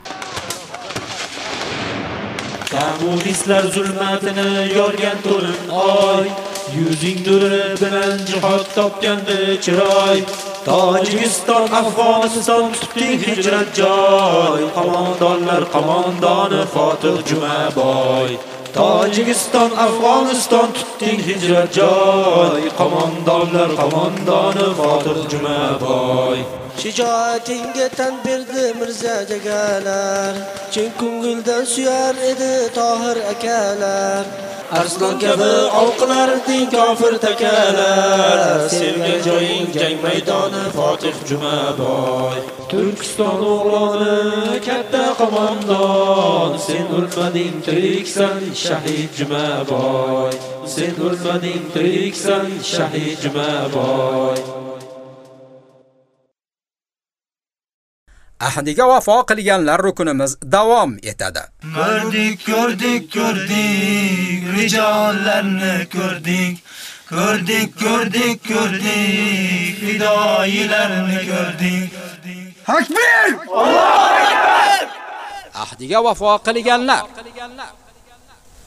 Kommunistlar zulmatini yorgan to'rin oy Yuzing nuri bilan jihod topgandi chiroy. Tojikiston, Afg'oniston tutding hijrat joy Qo'mondonlar qo'mondoni Fotih Jumaboy Tojikiston, Afg'oniston tutding hijrat joy Qo'mondonlar qo'mondoni Fotih Jumaboy Shijoatingga tan berdi Mirza jagalar. Chin ko'ngildan suyar edi Tohir akalar. Arslon kabi ovqilarding kofir takalar. Sevgan joying jang maydoni Fotih Jumaboy. Turkiston o'g'loni katta qo'mondon. Sen o'lmading tiriksan shahid Jumaboy. Sen o'lmading tiriksan shahid Jumaboy. Ahdiga vafo qilganlar rukunimiz davom etadi. Ko'rdik, ko'rdik, ko'rdik, rijollarni ko'rdik. Ko'rdik, ko'rdik, ko'rdik, fidoyilarni ko'rdik. Takbir! Allohu akbar! Ahdiga vafo qilganlar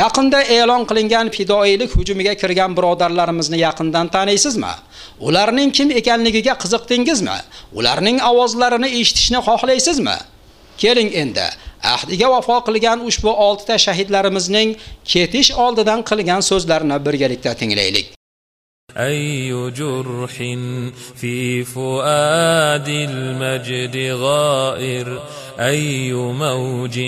Yaqinda e'lon qilingan fidoilik hujumiga kirgan birodarlarimizni yaqindan taniysizmi? Ularning kim ekanligiga qiziqdingizmi? Ularning ovozlarini eshitishni xohlaysizmi? Keling endi ahdiga vafo qilgan ushbu 6 ta shahidlarimizning ketish oldidan qilgan so'zlarini birgalikda tinglaylik. أي جرح في فؤاد المجد غائر أي موج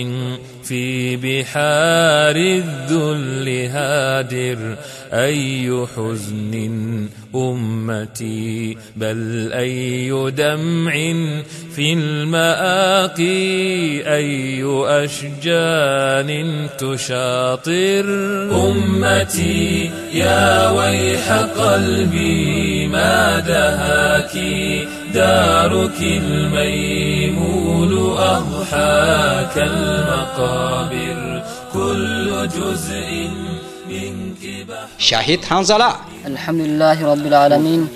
في بحار الذل هادر أي حزن أمتي؟ بل أي دمع في المآقي؟ أي أشجان تشاطر؟ أمتي يا ويح قلبي. ما دهاك دارك الميمون أضحاك المقابر؟ كل جزء منك Shahid Hanzala الحمد لله رب العالمين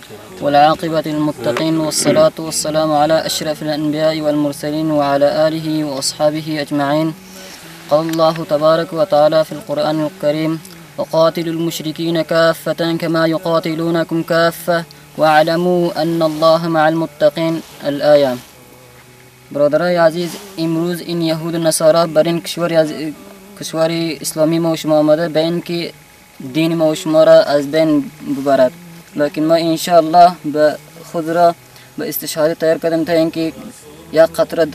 والعاقبة للمتقين والصلاة والسلام على أشرف الأنبياء والمرسلين وعلى آله وأصحابه أجمعين. قال الله تبارك وتعالى في القرآن الكريم وقاتلوا المشركين كافة كما يقاتلونكم كافة واعلموا أن الله مع المتقين. الآية. برادرای عزیز إمروز این یهود و نصارا بر این کشور کشور اسلامی ما و شما آمده به این که دین ما و شما را از بین ببرد لکن ما انشاءالله به خود را به استشهادی تیار کردیم تا اینکه یک قطره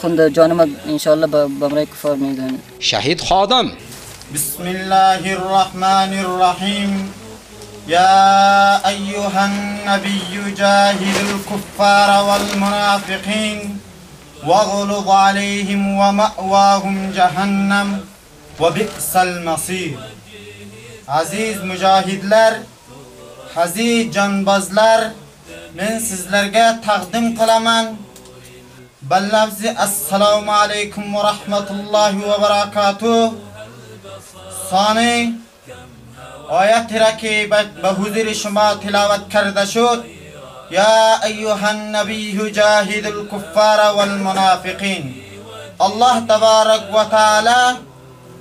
خون جان ما انشاءالله به بمره کفار میدانیم. Shahid Xodim بسم الله الرحمن الرحيم يا أيها النبي جاهد الكفار والمنافقين واغلظ عليهم ومأواهم جهنم وبئس المصير عزيز مجاهدلر aziz jonbozlar men sizlarga taqdim qilaman. باللفظ السلام عليكم ورحمة الله وبركاته ثاني آیت را که به حضور شما تلاوت کرده شد. یا ایها النبی جاهد الكفار والمنافقین. الله تبارک و تعالی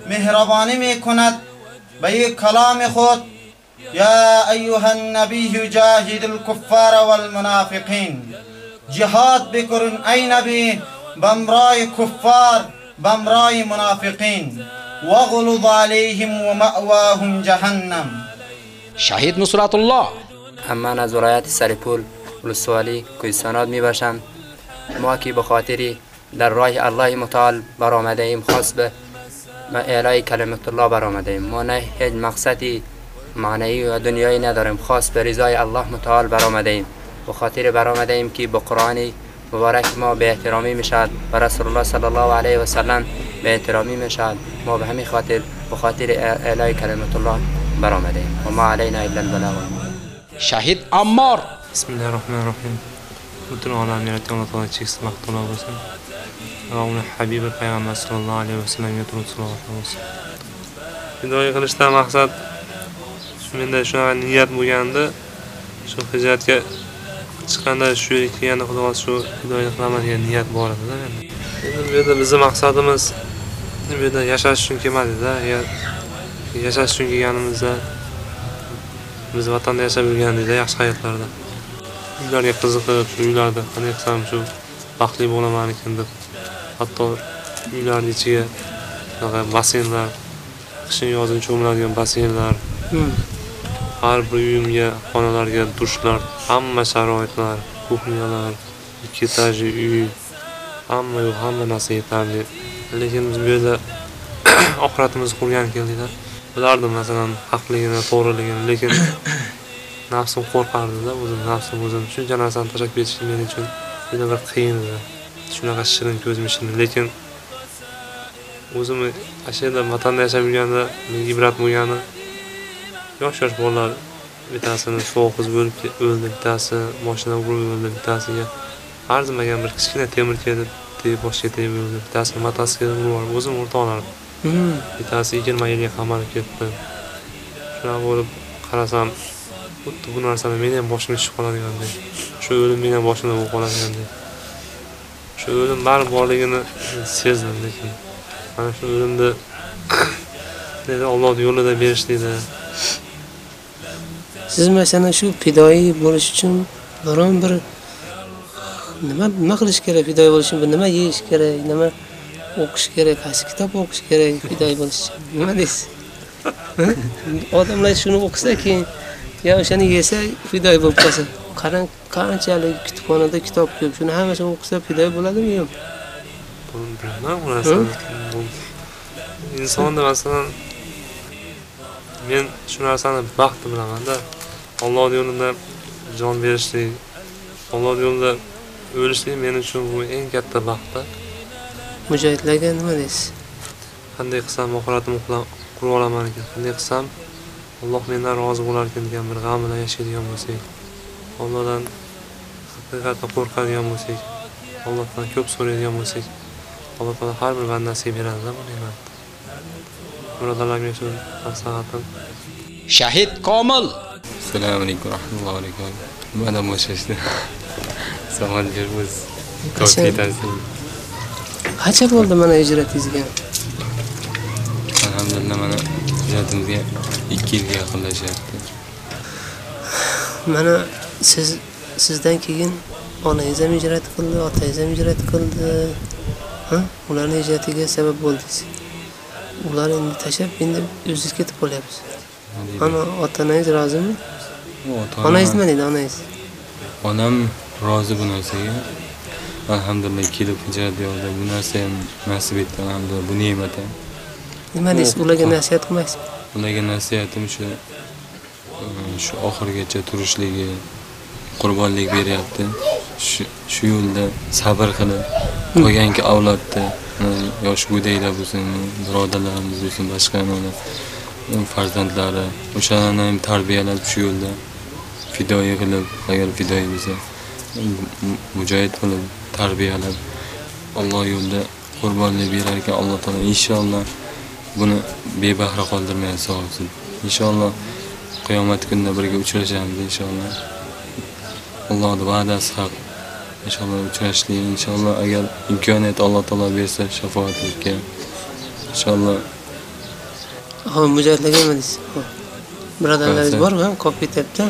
مهربانی می کند به یک کلام خود. یا ایها النبی جاهد الكفار والمنافقین. جهاد بکن ای نبی بمرای کفار بمرای منافقین. وغلظ عليهم ومأواهم جهنم. shahid nusratulloh من از ولایت سریپول ولسوالی کوهستانات می باشم ما که به خاطری در راه الله متعال برآمده ایم خاص به اعلای کلمت الله برآمده ایم ما نه هیچ مقصدی معنی و دنیایی نداریم خاص به رضای الله متعال برآمده ایم به خاطر برآمده ایم که به قرآن مبارک ما به احترامی می شود و رسول الله صلی الله علیه و سلم به احترامی می شود ما به همین خاطر به خاطر اعلای کلمت الله برآمده و ما علینا الا البلاغ شهید عمار بسم الله الرحمن الرحیم bütün alemlere anlatılan çıksın aklına olsun. Ve onu Habibi Peygamber sallallahu aleyhi ve sellem yatırın sallallahu olsun. Hidoya qilishdan maqsad menda shunaqa niyat bo'lgandi shu hijratga chiqqanda shu yerga kelganda xudo xohlasa shu hidoyat qilaman degan niyat bor edida endi. Bu yerda bizni maqsadimiz bu yerda yashash uchun kelmadikda yashash uchun kelganimizda biz vatanda yashab yurgandikda yaxshi hayotlarda. Uylarga qiziqib shu uylarda qanday qilsam shu baxtli bo'laman ekan deb hatto uylarni ichiga shunaqa basseynlar qishin yozin cho'miladigan basseynlar hmm. Har bir uyimga xonalarga dushlar hamma sharoitlar kuxnyalar ikki etajli uy hamma yo'q hamma narsa yetarli. Lekin biz bu yerda <coughs> oxiratimizni qurgani keldikda bilardim masalan haqligini to'g'riligini lekin <coughs> nafsim qo'rqardida o'zim nafsim o'zim shuncha narsani tashlab ketish men uchun. Juda bir qiyin edi. Shunaqa shirin ko'zim shirin lekin o'zimni shu yerda vatanda yashab yurganda menga ibrat bo'lgani yosh yosh bolalar bittasini sovuq qizib o'lib o'ldi bittasi moshina urib o'ldi bittasiga arzimagan bir kichkina temir keldi tegib boshiga tegib o'ldi bittasini mototsiklda urib yuborib o'zim o'rtoqlarim bittasi yigirma yilga qamalib ketdi. Shunaqa bo'lib qarasam xuddi bu narsani meni ham boshimga tushib qoladigandek shu o'lim meni ham boshimda bo'lib qoladigandek shu o'lim bari borligini sezdim lekin mana shu o'limni <coughs> dedi ollohni yo'lida berishlikda siz masalan shu fidoyi bo'lish uchun biron bir nima nima qilish kerak fidoyi bo'lish uchun? Nima yeyish kerak nima o'qish kerak qaysi kitob o'qish kerak fidoyi bo'lish uchun? Nima deysiz? <laughs> Odamlar shuni o'qisa keyin yo o'shani yesa fidoyi bo'lib qolsa qarang qanchalik kutubxonada kitob ko'p shuni hammasini o'qisa fidoyi bo'ladimi? Yo'q. Insonni masalan men shu narsani baxt bilamanda ollohni yo'lida jon berishlik ollohni yo'lida o'lishlik men uchun bu eng katta baxtda mujohidlarga nima deysiz? Qanday qilsam oxiratimni qurib olaman ekan qanday qilsam alloh mendan rozi bo'lar ekan degan bir g'am bilan yashaydigan bo'lsak allohdan haqiqatdan qo'rqadigan bo'lsak allohdan ko'p so'raydigan bo'lsak alloh taolo har bir bandasiga beradida bu ne'matni birodarlarga shu maslahatim. Shahid komil assalomu alaykum rahmatullohi alaykum mana bo'shashdi savol bermiz ko'rsatasiz qancha bo'ldi mana hijratingizga alhamdulillah mana hijratimizga ikki yilga yaqinlashyapti. Mana siz sizdan keyin onangiz ham hijrat qildi otangiz ham hijrat qildi. Ularni hijratiga sabab bo'ldingiz. Ular endi tashlab endi o'zingiz ketib qolyapsiz ana ota onangiz rozimi onangiz nima deydi onangiz. Onam rozi bu narsaga. Alhamdulillah kelib hijrat yo'lida bu narsa ham nasib etdi alhamdulillah. Bu ne'mat ham. Nima deysiz? Ularga nasihat qilmaysizmi ularga nasihatim shu shu oxirigacha turishligi qurbonlik beryapti. Shu shu yo'lda sabr qilib qolganki avlodda yosh go'daklar bo'lsin birodarlarimiz bo'lsin boshqa farzandlari o'shalarni ham tarbiyalab shu yo'lda fidoyi qilib agar fidoyi bo'lsa mujohid qilib tarbiyalab Alloh yo'lida qurbonlik berar ekan Alloh taolo inshaalloh buni bebahra qoldirmaydi savobsiz. Inshaalloh qiyomat kunida birga uchrashamiz inshaalloh. Allohning va'dasi haq. Inshaalloh uchrashlik inshaalloh agar imkoniyat Alloh taolo bersa shafoatlikka. Inshaalloh Hop, mujohidlarga nima deysiz? Birodarlaringiz bormi? Qolib ketyapti.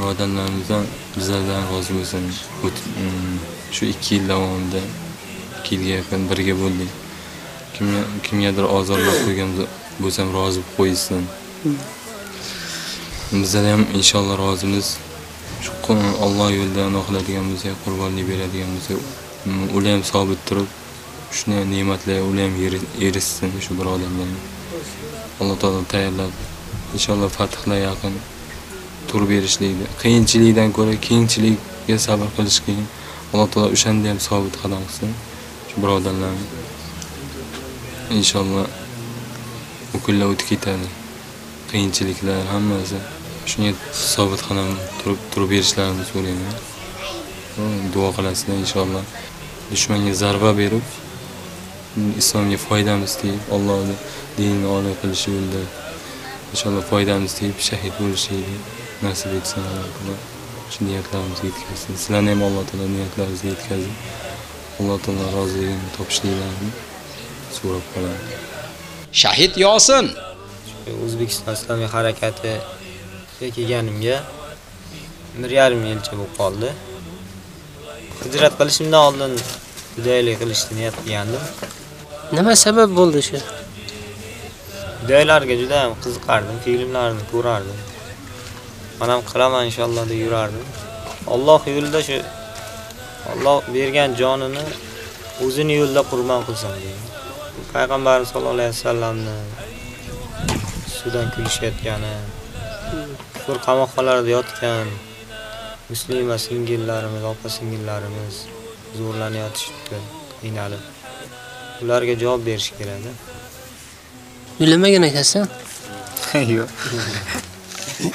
birodarlarimizdan bizlardan rozi bo'lsin. Mm, Shu 2 yil davomida 2 yilga yaqin birga bo'ldik. Kimga kimgadir ozorlab qo'ygan bo'lsam rozi bo'lib qo'ysin. Bizlar ham inshaalloh rozimiz. Shu Alloh yo'lida ano qiladigan bo'lsak, qurbonlik beradigan bo'lsak, mm, ular ham sobit turib, shuni ne'matlar ular ham eri- erishsin shu birodarlar. Alloh taolo tayyorlab inshaalloh fathlar yaqin tur berishlikni. Qiyinchilikdan ko'ra qiyinchilikka sabr qilish qiyin. Alloh taolo o'shanda ham sobit qadam qilsin. Shu birodarlarni inshaalloh bu kunlar o'tib ketadi. Qiyinchiliklar hammasi shunga sobit qadam turib turib berishlarini so'rayman. Duo qilasizlar inshaalloh. Dushmanga zarba berib islomga foydamiz tegib, Allohning dinini oliy qilish yo'lida inshaalloh foydamiz tegib shahid bo'lishlikni nasib etsin Alloh taolo. Shu niyatlarimizga yetkazsin. Sizlarni ham Alloh taolo niyatlaringizga yetkazsin. Alloh taolo roziligini topishliklarini so'rab qolaman. Shahid Yosin O'zbekiston Islomiy harakati kelganimga bir yarim yilcha bo'lib qoldi. Hijrat qilishimdan oldin fidoyilik qilishni niyat qilgandim. Nima sabab bo'ldi shu? Joylarga juda ham qiziqardim, filmlarni ko'rardim. Men ham qilaman inshaalloh deb yurardim. Alloh yo'lida shu Alloh bergan jonini o'zini yo'lida qurbon qilsin deyman. Payg'ambarimiz sollallohu alayhi vasallamni sudan kulishayotgani, kufr qamoqxonalarda yotgan muslima singillarimiz, opa singillarimiz zo'rlanayotishdi, qiynalib. Ularga javob berish kerak-da. Uylanmagan ekansan? Yo'q.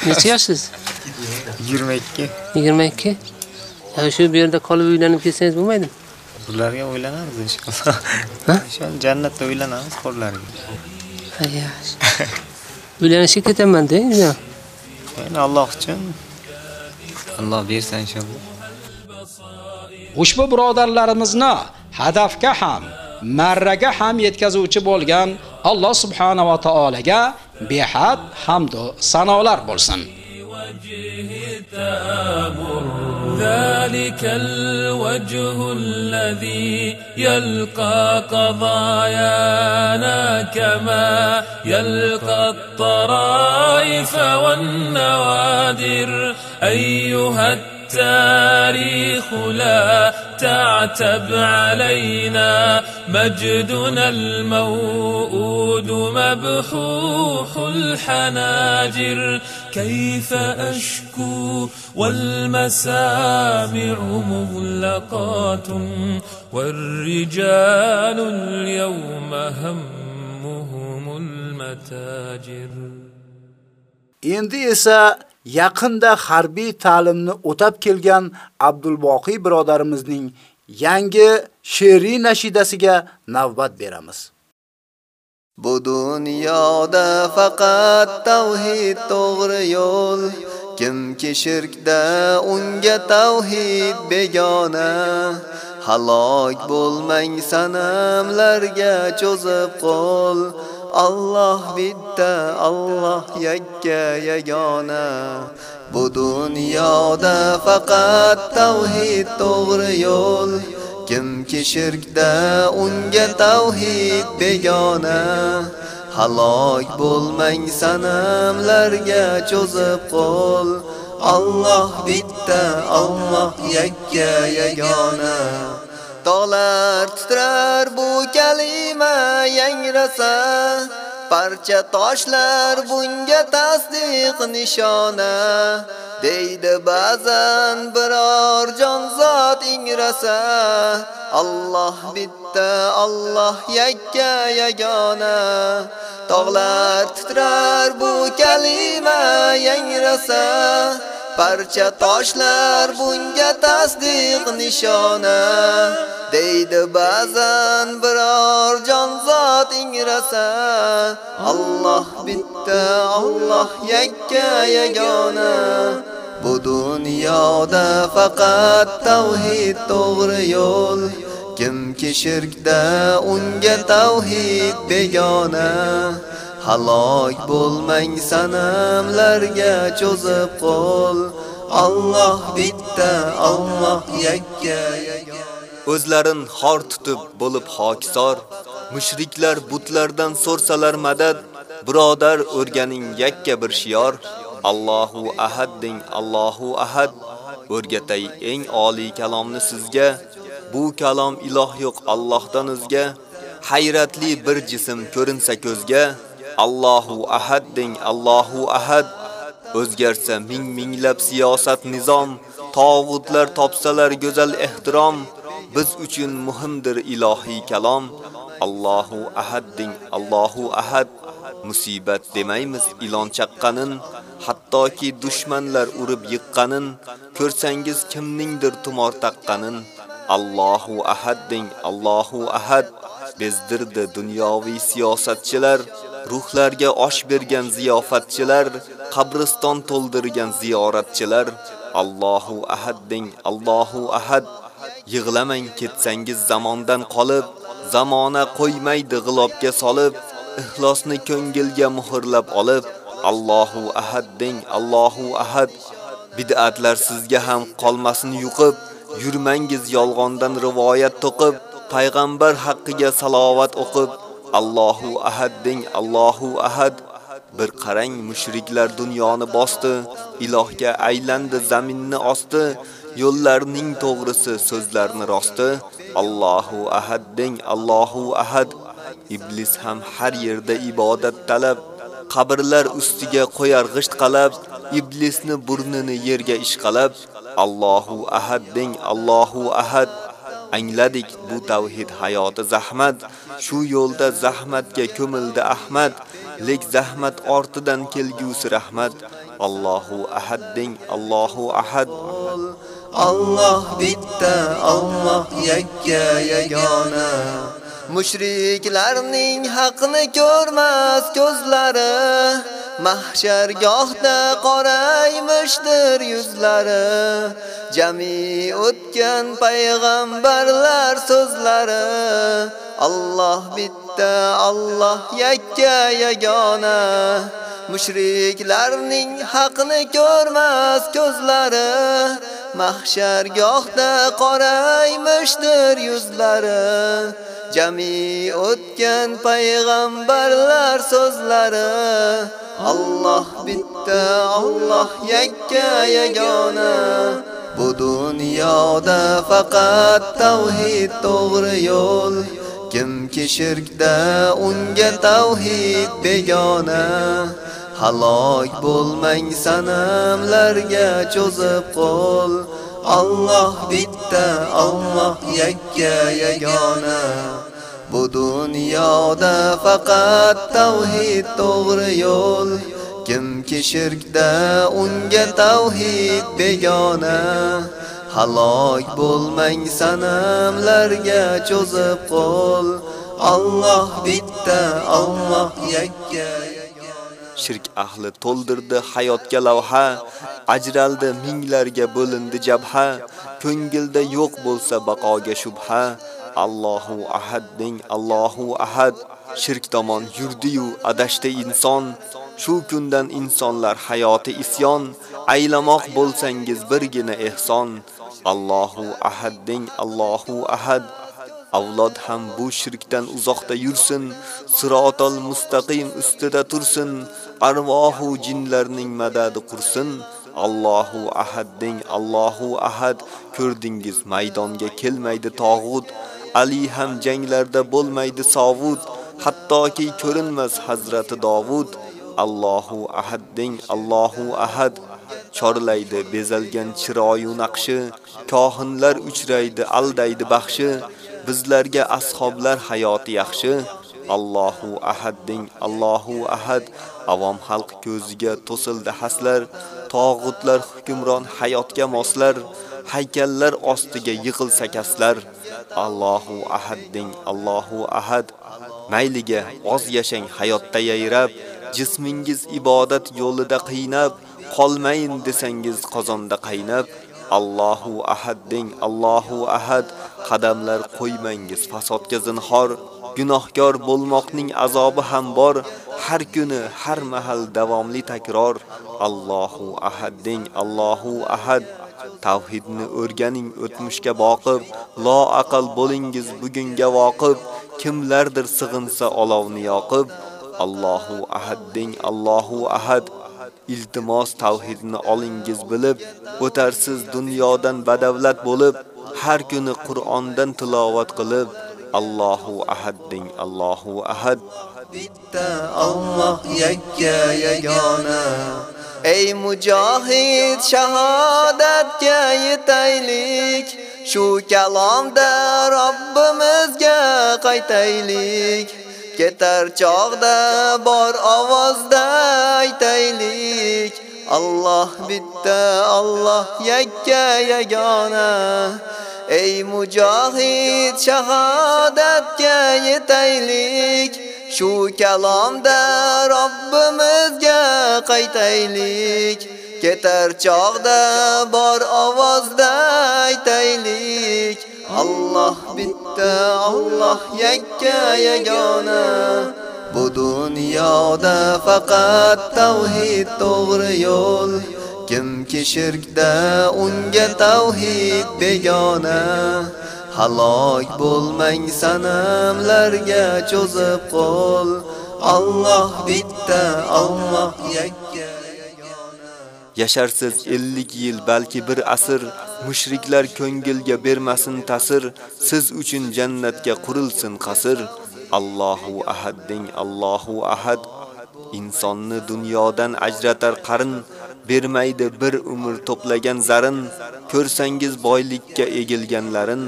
Necha yoshsiz? 22. 22. Ya shu bu yerda qolib uylanib ketsangiz bo'lmaydimi? Ularga o'ylanamiz inshaalloh. Inshaalloh jannatda o'ylanamiz qo'llarga. Ayash. Uylanishga ketaman deng, yo. Endi Alloh uchun Alloh bersa inshaalloh. ushbu birodarlarimizni hadafga ham, marraga ham yetkazuvchi bo'lgan Alloh subhanahu va taolaga behad hamd va sanolar bo'lsin. ذلك الوجه الذي يلقى قضايانا كما يلقى الطرائف والنوادر أيها التاريخ لا تعتب علينا. مجدنا الموؤود مبحوح الحناجر. كيف أشكو والمسامع مغلقات والرجال اليوم همهم المتاجر. esa yaqinda harbiy ta'limni o'tab kelgan Abdulboqiy birodarimizning yangi she'riy nashidasiga navbat beramiz. Bu dunyoda faqat tavhid to'g'ri yo'l. Kimki shirkda unga tavhid begona. Halok bo'lmang sanamlarga cho'zib qo'l. Alloh bitta, Alloh yakka yagona. Bu dunyoda faqat tavhid to'g'ri yo'l. Kimki shirkda unga tavhid begona. Halok bo'lmang sanamlarga cho'zib qo'l. Alloh bitta, Alloh yakka yagona. Tog'lar titrar bu kalima yangrasa, parcha toshlar bunga tasdiq nishona. Deydi ba'zan biror jonzot ingrasa, Alloh bitta, Alloh yakka yagona. Tog'lar titrar bu kalima yangrasa, Parcha toshlar bunga tasdiq nishona deydi ba'zan biror jon zot ingrasa. Alloh bitta Alloh yakka yagona. Bu dunyoda faqat tavhid to'g'ri yo'l. Kimki shirkda unga tavhid begona. Halok bo'lmang sanamlarga cho'zib qo'l. Alloh bitta Alloh yakka. O'zlarin xor tutib bo'lib hokisor. Mushriklar butlardan so'rsalar madad. Birodar o'rganing yakka bir shiyor Allohu ahad ding, Allohu ahad. O'rgatay eng oliy kalomni sizga. Bu kalom iloh yo'q Allohdan o'zga. Hayratli bir jism ko'rinsa ko'zga. Allahu ahad deng Allahu ahad. O'zgarsa ming minglab siyosat nizom tog'utlar topsalar go'zal ehtirom. Biz uchun muhimdir ilohiy kalom. Allahu ahad deng Allahu ahad. Musibat demaymiz ilon chaqqanin hattoki dushmanlar urib yiqqanin. Ko'rsangiz kimningdir tumor taqqanin. Allahu ahad deng Allahu ahad. Bezdirdi dunyoviy siyosatchilar. Ruhlarga osh bergan ziyofatchilar qabriston to'ldirgan ziyoratchilar. Allohu ahad deng Allohu ahad. Yig'lamang ketsangiz zamondan qolib zamona qo'ymaydi g'ilobga solib. Ixlosni ko'ngilga muhrlab olib Allohu ahad deng Allohu ahad. Bid'atlar sizga ham qolmasin yuqib yurmangiz yolg'ondan rivoyat to'qib payg'ambar haqqiga salovat o'qib Allohu ahad deng Allohu ahad. Bir qarang mushriklar dunyoni bosdi ilohga aylandi zaminni osti yo'llarning to'g'risi so'zlarni rosti Allohu ahad deng Allohu ahad. Iblis ham har yerda ibodat talab qabrlar ustiga qo'yar g'isht qalab iblisni burnini yerga ishqalab Allohu ahad deng Allohu ahad. Angladik bu tavhid hayoti zahmat. Shu yo'lda zahmatga ko'mildi Ahmad. Lek zahmat ortidan kelgusi rahmat. Allohu ahad ding, Allohu ahad. Alloh bitta Alloh yakka yagona. Mushriklarning haqni ko'rmas ko'zlari mahshargohda qoraymishdir yuzlari. Jami o'tgan payg'ambarlar so'zlari Alloh bitta Alloh yakka yagona. Mushriklarning haqni ko'rmas ko'zlari mahshargohda qoraymishdir yuzlari. Jami o'tgan payg'ambarlar so'zlari Alloh bitta Alloh yakka yagona. Bu dunyoda faqat tavhid to'g'ri yo'l. Kimki shirkda unga tavhid begona. Halok bo'lmang sanamlarga cho'zib qo'l. Alloh bitta Alloh yakka yagona. Bu dunyoda faqat tavhid to'g'ri yo'l. Kimki shirkda unga tavhid begona. Halok bo'lmang sanamlarga cho'zib qo'l. Alloh bitta Alloh yakka shirk ahli to'ldirdi hayotga lavha ajraldi minglarga bo'lindi jabha ko'ngilda yo'q bo'lsa baqoga shubha. Allohu ahad ding, Allohu ahad. Shirk tomon yurdi-yu adashdi inson. Shu kundan insonlar hayoti isyon. Aylamoq bo'lsangiz birgina ehson. Allohu ahad ding, Allohu ahad. Avlod ham bu shirkdan uzoqda yursin sirotol mustaqim ustida tursin arvohu jinlarning madadi qursin. Allohu ahad deng Allohu ahad ko'rdingiz maydonga kelmaydi tog'ut Ali ham janglarda bo'lmaydi sovut hattoki ko'rinmas hazrati Davud Allohu ahad deng Allohu ahad chorlaydi bezalgan chiroyu naqshi kohinlar uchraydi aldaydi baxshi. Bizlarga ashoblar hayoti yaxshi. Allohu ahad ding, Allohu ahad. Avom xalq ko'ziga to'sildi haslar. Tog'utlar hukmron hayotga moslar. Haykallar ostiga yig'ilsa kaslar. Allohu ahad ding, Allohu ahad. Mayliga oz yashang hayotda yayrab jismingiz ibodat yo'lida qiynab qolmayin desangiz qozonda qaynab. Allohu ahad ding, Allohu ahad. Qadamlar qo'ymangiz. Fasodga zinhor gunohkor bo'lmoqning azobi ham bor. Har kuni har mahal davomli takror. Allohu ahad deng Allohu ahad. Tavhidni o'rganing o'tmishga boqib. Lo aql bo'lingiz bugunga voqib. Kimlardir sig'insa olovni yoqib. Allohu ahad deng Allohu ahad. Iltimos tavhidni olingiz bilib o'tarsiz dunyodan badavlat bo'lib. Har kuni Qur'ondan tilovat qilib Allohu ahad deng Allohu ahad. Bitta Alloh yakka yagona. Ey mujohid shahodatga yetaylik. Shu kalomda Robbimizga qaytaylik. Ketar chog'da bor ovozda aytaylik Alloh bitta Alloh yakka yagona. Ey mujohid shahodatga yetaylik. Shu kalomda Robbimizga qaytaylik. Ketar chog'da bor ovozda aytaylik. Alloh bitta Alloh yakka yagona. Bu dunyoda faqat tavhid to'g'ri yo'l. Kimki shirkda unga tavhid begona. Halok bo'lmang sanamlarga cho'zib qo'l. Alloh bitta Alloh yakka Yasharsiz 50 yil balki bir asr. Mushriklar ko'ngilga bermasin ta'sir. Siz uchun jannatga qurilsin qasr. Allohu ahad deng Allohu ahad. Insonni dunyodan ajratar qarin bermaydi bir umr to'plagan zarin. Ko'rsangiz boylikka egilganlarin.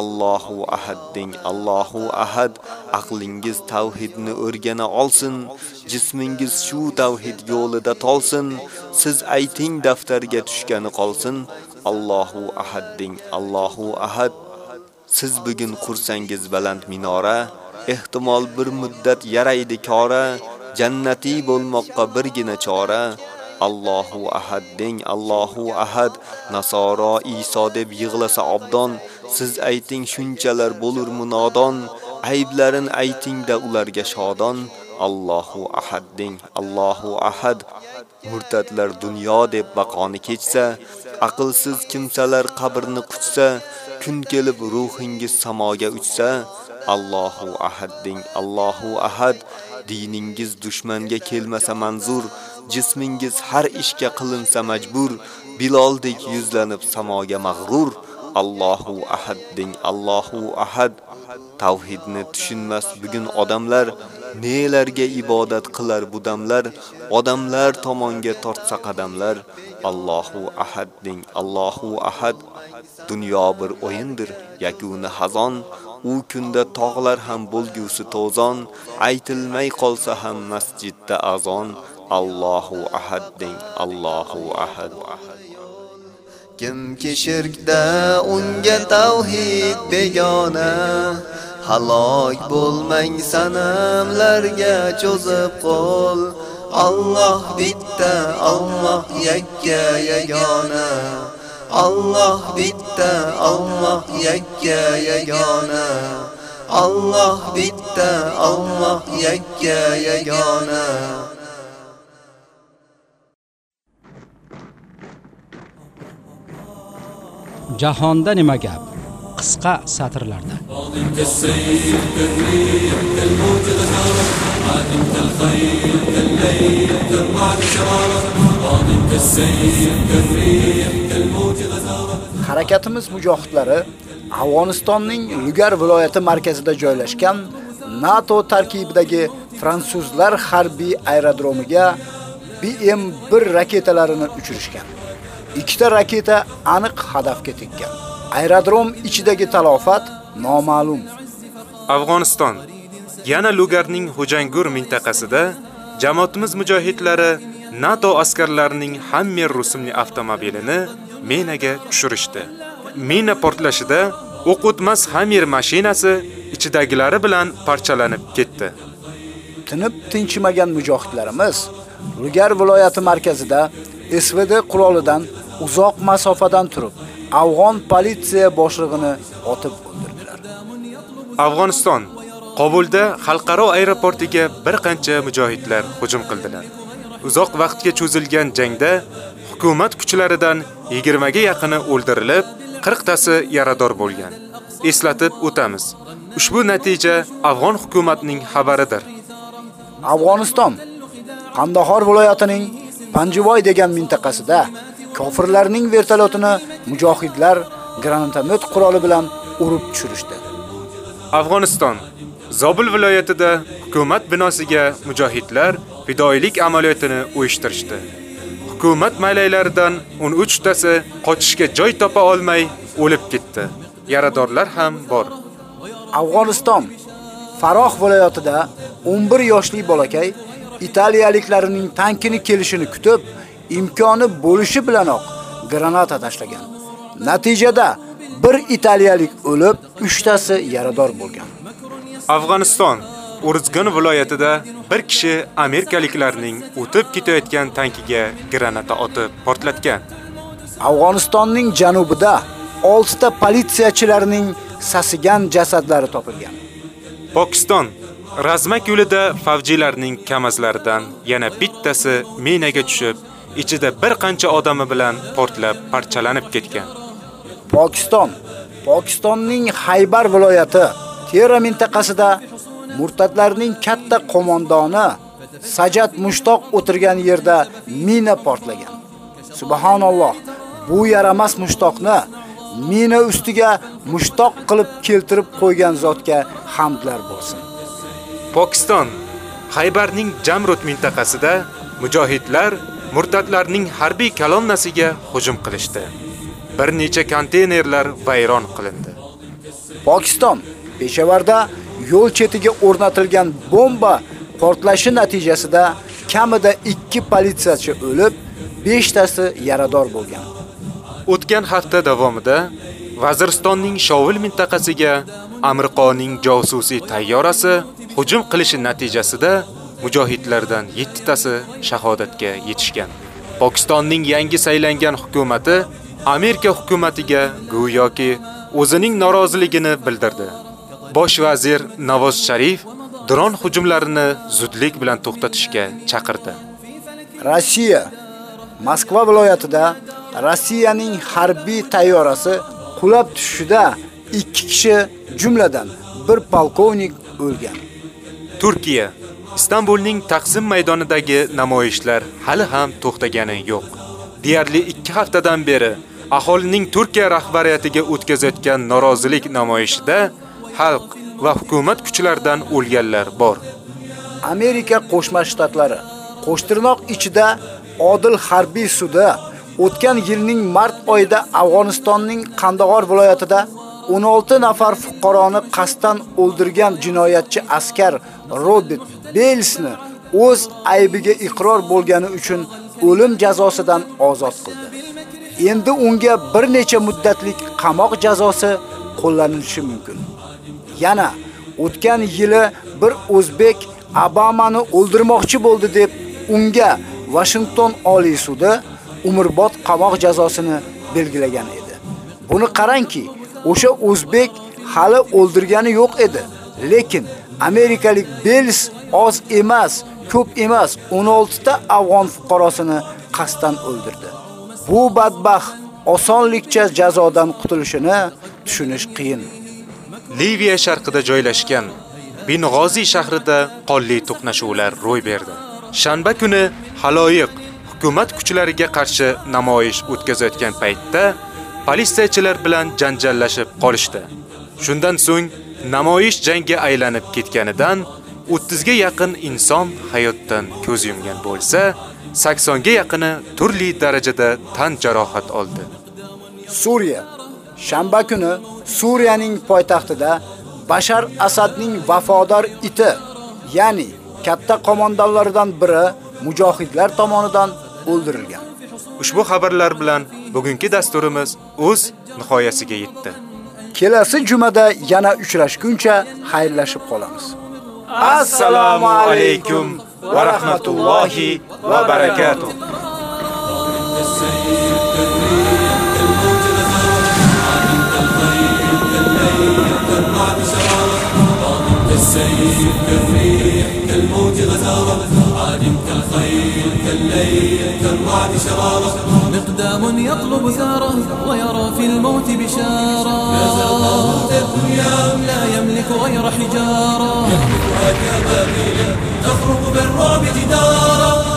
Allohu ahad deng Allohu ahad. Aqlingiz tauhidni o'rgana olsin. Jismingiz shu tauhid yo'lida tolsin. Siz ayting daftarga tushgani qolsin. Allohu ahad deng Allohu ahad. Siz bugun qursangiz baland minora. Ehtimol bir muddat yaraydi kora jannati bo'lmoqqa birgina chora. Allohu ahad deng Allohu ahad. Nasoro Iso deb yig'lasa obdon siz ayting shunchalar bo'lur munodon ayblarin aytingda ularga shodon. Allohu ahad deng Allohu ahad. Murtadlar dunyo deb baqoni kechsa aqlsiz kimsalar qabrni quchsa kun kelib ruhingiz samoga uchsa Allohu ahad ding. Allohu ahad diningiz dushmanga kelmasa manzur jismingiz har ishga qilinsa majbur biloldek yuzlanib samoga mag'rur Allohu ahad ding. Allohu ahad tavhidni tushunmas bugun odamlar nelarga ibodat qilar budamlar, odamlar tomonga tortsa qadamlar Allohu ahad ding. Allohu ahad dunyo bir o'yindir yakuni hazon u kunda tog'lar ham bo'lgusi to'zon aytilmay qolsa ham masjidda azon. Allohu ahad deng Allohu ahad. Kimki shirkda unga tavhid begona. Halok bo'lmang sanamlarga cho'zib qo'l. Alloh bitta Alloh yakka yagona. Alloh bitta Alloh yakka yagona Alloh bitta Alloh yakka yagona Jahonda nima gap? Qisqa satrlarda. Harakatimiz mujohidlari Afg'onistonning Lugar viloyati markazida joylashgan NATO tarkibidagi fransuzlar harbiy aerodromiga BM1 raketalarini uchirishgan. Ikkita raketa aniq hadafga tekkan. Aerodrom ichidagi talofat noma'lum. Afg'oniston yana Lugarning Xo'jangur mintaqasida jamoatimiz mujohidlari NATO askarlarining Hammer rusumli avtomobilini minaga tushirishdi. Mina portlashida o'q o'tmas Hammer mashinasi ichidagilari bilan parchalanib ketdi. Tinib tinchimagan mujohidlarimiz Lugar viloyati markazida SVD qurolidan uzoq masofadan turib afg'on politsiya boshlig'ini otib o'ldirdilar. Afg'oniston Qobulda xalqaro aeroportiga bir qancha mujohidlar hujum qildilar. Uzoq vaqtga cho'zilgan jangda hukumat kuchlaridan 20 ga yaqini o'ldirilib, 40 tasi yarador bo'lgan. Eslatib o'tamiz. Ushbu natija afg'on hukumatining xabaridir. Afg'oniston Qandahor viloyatining Panjivoy degan mintaqasida kofirlarning vertolyotini mujohidlar granatomet quroli bilan urib tushirishdi. Afg'oniston Zobil viloyatida hukumat binosiga mujohidlar fidoilik amaliyotini uyushtirishdi. Hukumat malaylaridan 13 tasi qochishga joy topa olmay o'lib ketdi. Yaradorlar ham bor. Afg'oniston Faroh viloyatida 11 yoshli bolakay italiyaliklarning tankini kelishini kutib, imkoni bo'lishi bilanoq granata tashlagan. Natijada bir italiyalik o'lib, 3 tasi yarador bo'lgan. Afg'oniston Urzgan viloyatida bir kishi amerikaliklarning o'tib ketayotgan tankiga granata otib portlatgan. Afg'onistonning janubida 6 ta politsiyachilarning sasigan jasadlari topilgan. Pokiston Razmak yo'lida favjilarning kamazlaridan yana bittasi minaga tushib, ichida bir qancha odami bilan portlab parchalanib ketgan. Pokiston Pokistonning Haybar viloyati Tera mintaqasida murtadlarning katta qo'mondoni Sajat Mushtoq o'tirgan yerda mina portlagan. Subhanalloh, bu yaramas Mushtoqni mina ustiga mushtoq qilib keltirib qo'ygan zotga hamdlar bo'lsin. Pokiston Haybarning Jamrut mintaqasida mujohidlar murtadlarning harbiy kolonnasiga hujum qilishdi. Bir necha konteynerlar vayron qilindi. Pokiston Peshavarda yo'l chetiga o'rnatilgan bomba portlashi natijasida kamida 2 politsiyachi o'lib, 5 tasi yarador bo'lgan. O'tgan hafta davomida Vaziristonning Shovil mintaqasiga Amerikaning josusiy tayyorasi hujum qilishi natijasida mujohidlardan 7 tasi shahodatga yetishgan. Pokistonning yangi saylangan hukumatı Amerika hukumatiga go'yoki o'zining noroziligini bildirdi. Bosh vazir Navoz Sharif dron hujumlarini zudlik bilan to'xtatishga chaqirdi. Rossiya Moskva viloyatida Rossiyaning harbiy tayyorasi qulab tushishida 2 kishi jumladan bir polkovnik o'lgan. Turkiya Istanbulning Taqsim maydonidagi namoyishlar hali ham to'xtagani yo'q. Deyarli 2 haftadan beri aholining Turkiya rahbariyatiga o'tkazayotgan norozilik namoyishida xalq va hukumat kuchlaridan o'lganlar bor. Amerika Qo'shma Shtatlari qo'shtirnoq ichida odil harbiy sudi o'tgan yilning mart oyida Afg'onistonning Qandahor viloyatida 16 nafar fuqaroni qasddan o'ldirgan jinoyatchi askar Robert Belsni o'z aybiga iqror bo'lgani uchun o'lim jazosidan ozod qildi. Endi unga bir necha muddatlik qamoq jazosi qo'llanilishi mumkin. Yana o'tgan yili bir o'zbek Obamani o'ldirmoqchi bo'ldi deb unga Washington Oliy sudi umrbod qamoq jazosini belgilagan edi. Buni qarangki, o'sha o'zbek hali o'ldirgani yo'q edi, lekin amerikalik Bells oz emas, ko'p emas 16 ta afg'on fuqarosini qasdan o'ldirdi. Bu badbaxt osonlikcha jazodan qutulishini tushunish qiyin. Liviya sharqida joylashgan Bing'ozi shahrida qonli to'qnashuvlar ro'y berdi. Shanba kuni haloyiq hukumat kuchlariga qarshi namoyish o'tkazayotgan paytda politsiyachilar bilan janjallashib qolishdi. Shundan so'ng namoyish jangga aylanib ketganidan 30 ga yaqin inson hayotdan ko'z yumgan bo'lsa, 80 ga yaqini turli darajada tan jarohat oldi. Suriya shanba kuni Suriyaning poytaxtida Bashar Asadning vafodor iti, ya'ni katta qo'mondonlaridan biri mujohidlar tomonidan o'ldirilgan. Ushbu xabarlar bilan bugungi dasturimiz o'z nihoyasiga yetdi. Kelasi jumada yana uchrashguncha xayrlashib qolamiz. Assalomu alaykum va rahmatullohi va barakatuh. كالسيف كالريح كالموج غزارة عادم كالخيل كالليل كالرعد شرارة. مقدام يطلب ثاره ويرى في الموت بشارة. الدنيا لا يملك غير حجارة. يحدثها كبابيل تخرق بالرعب جدارا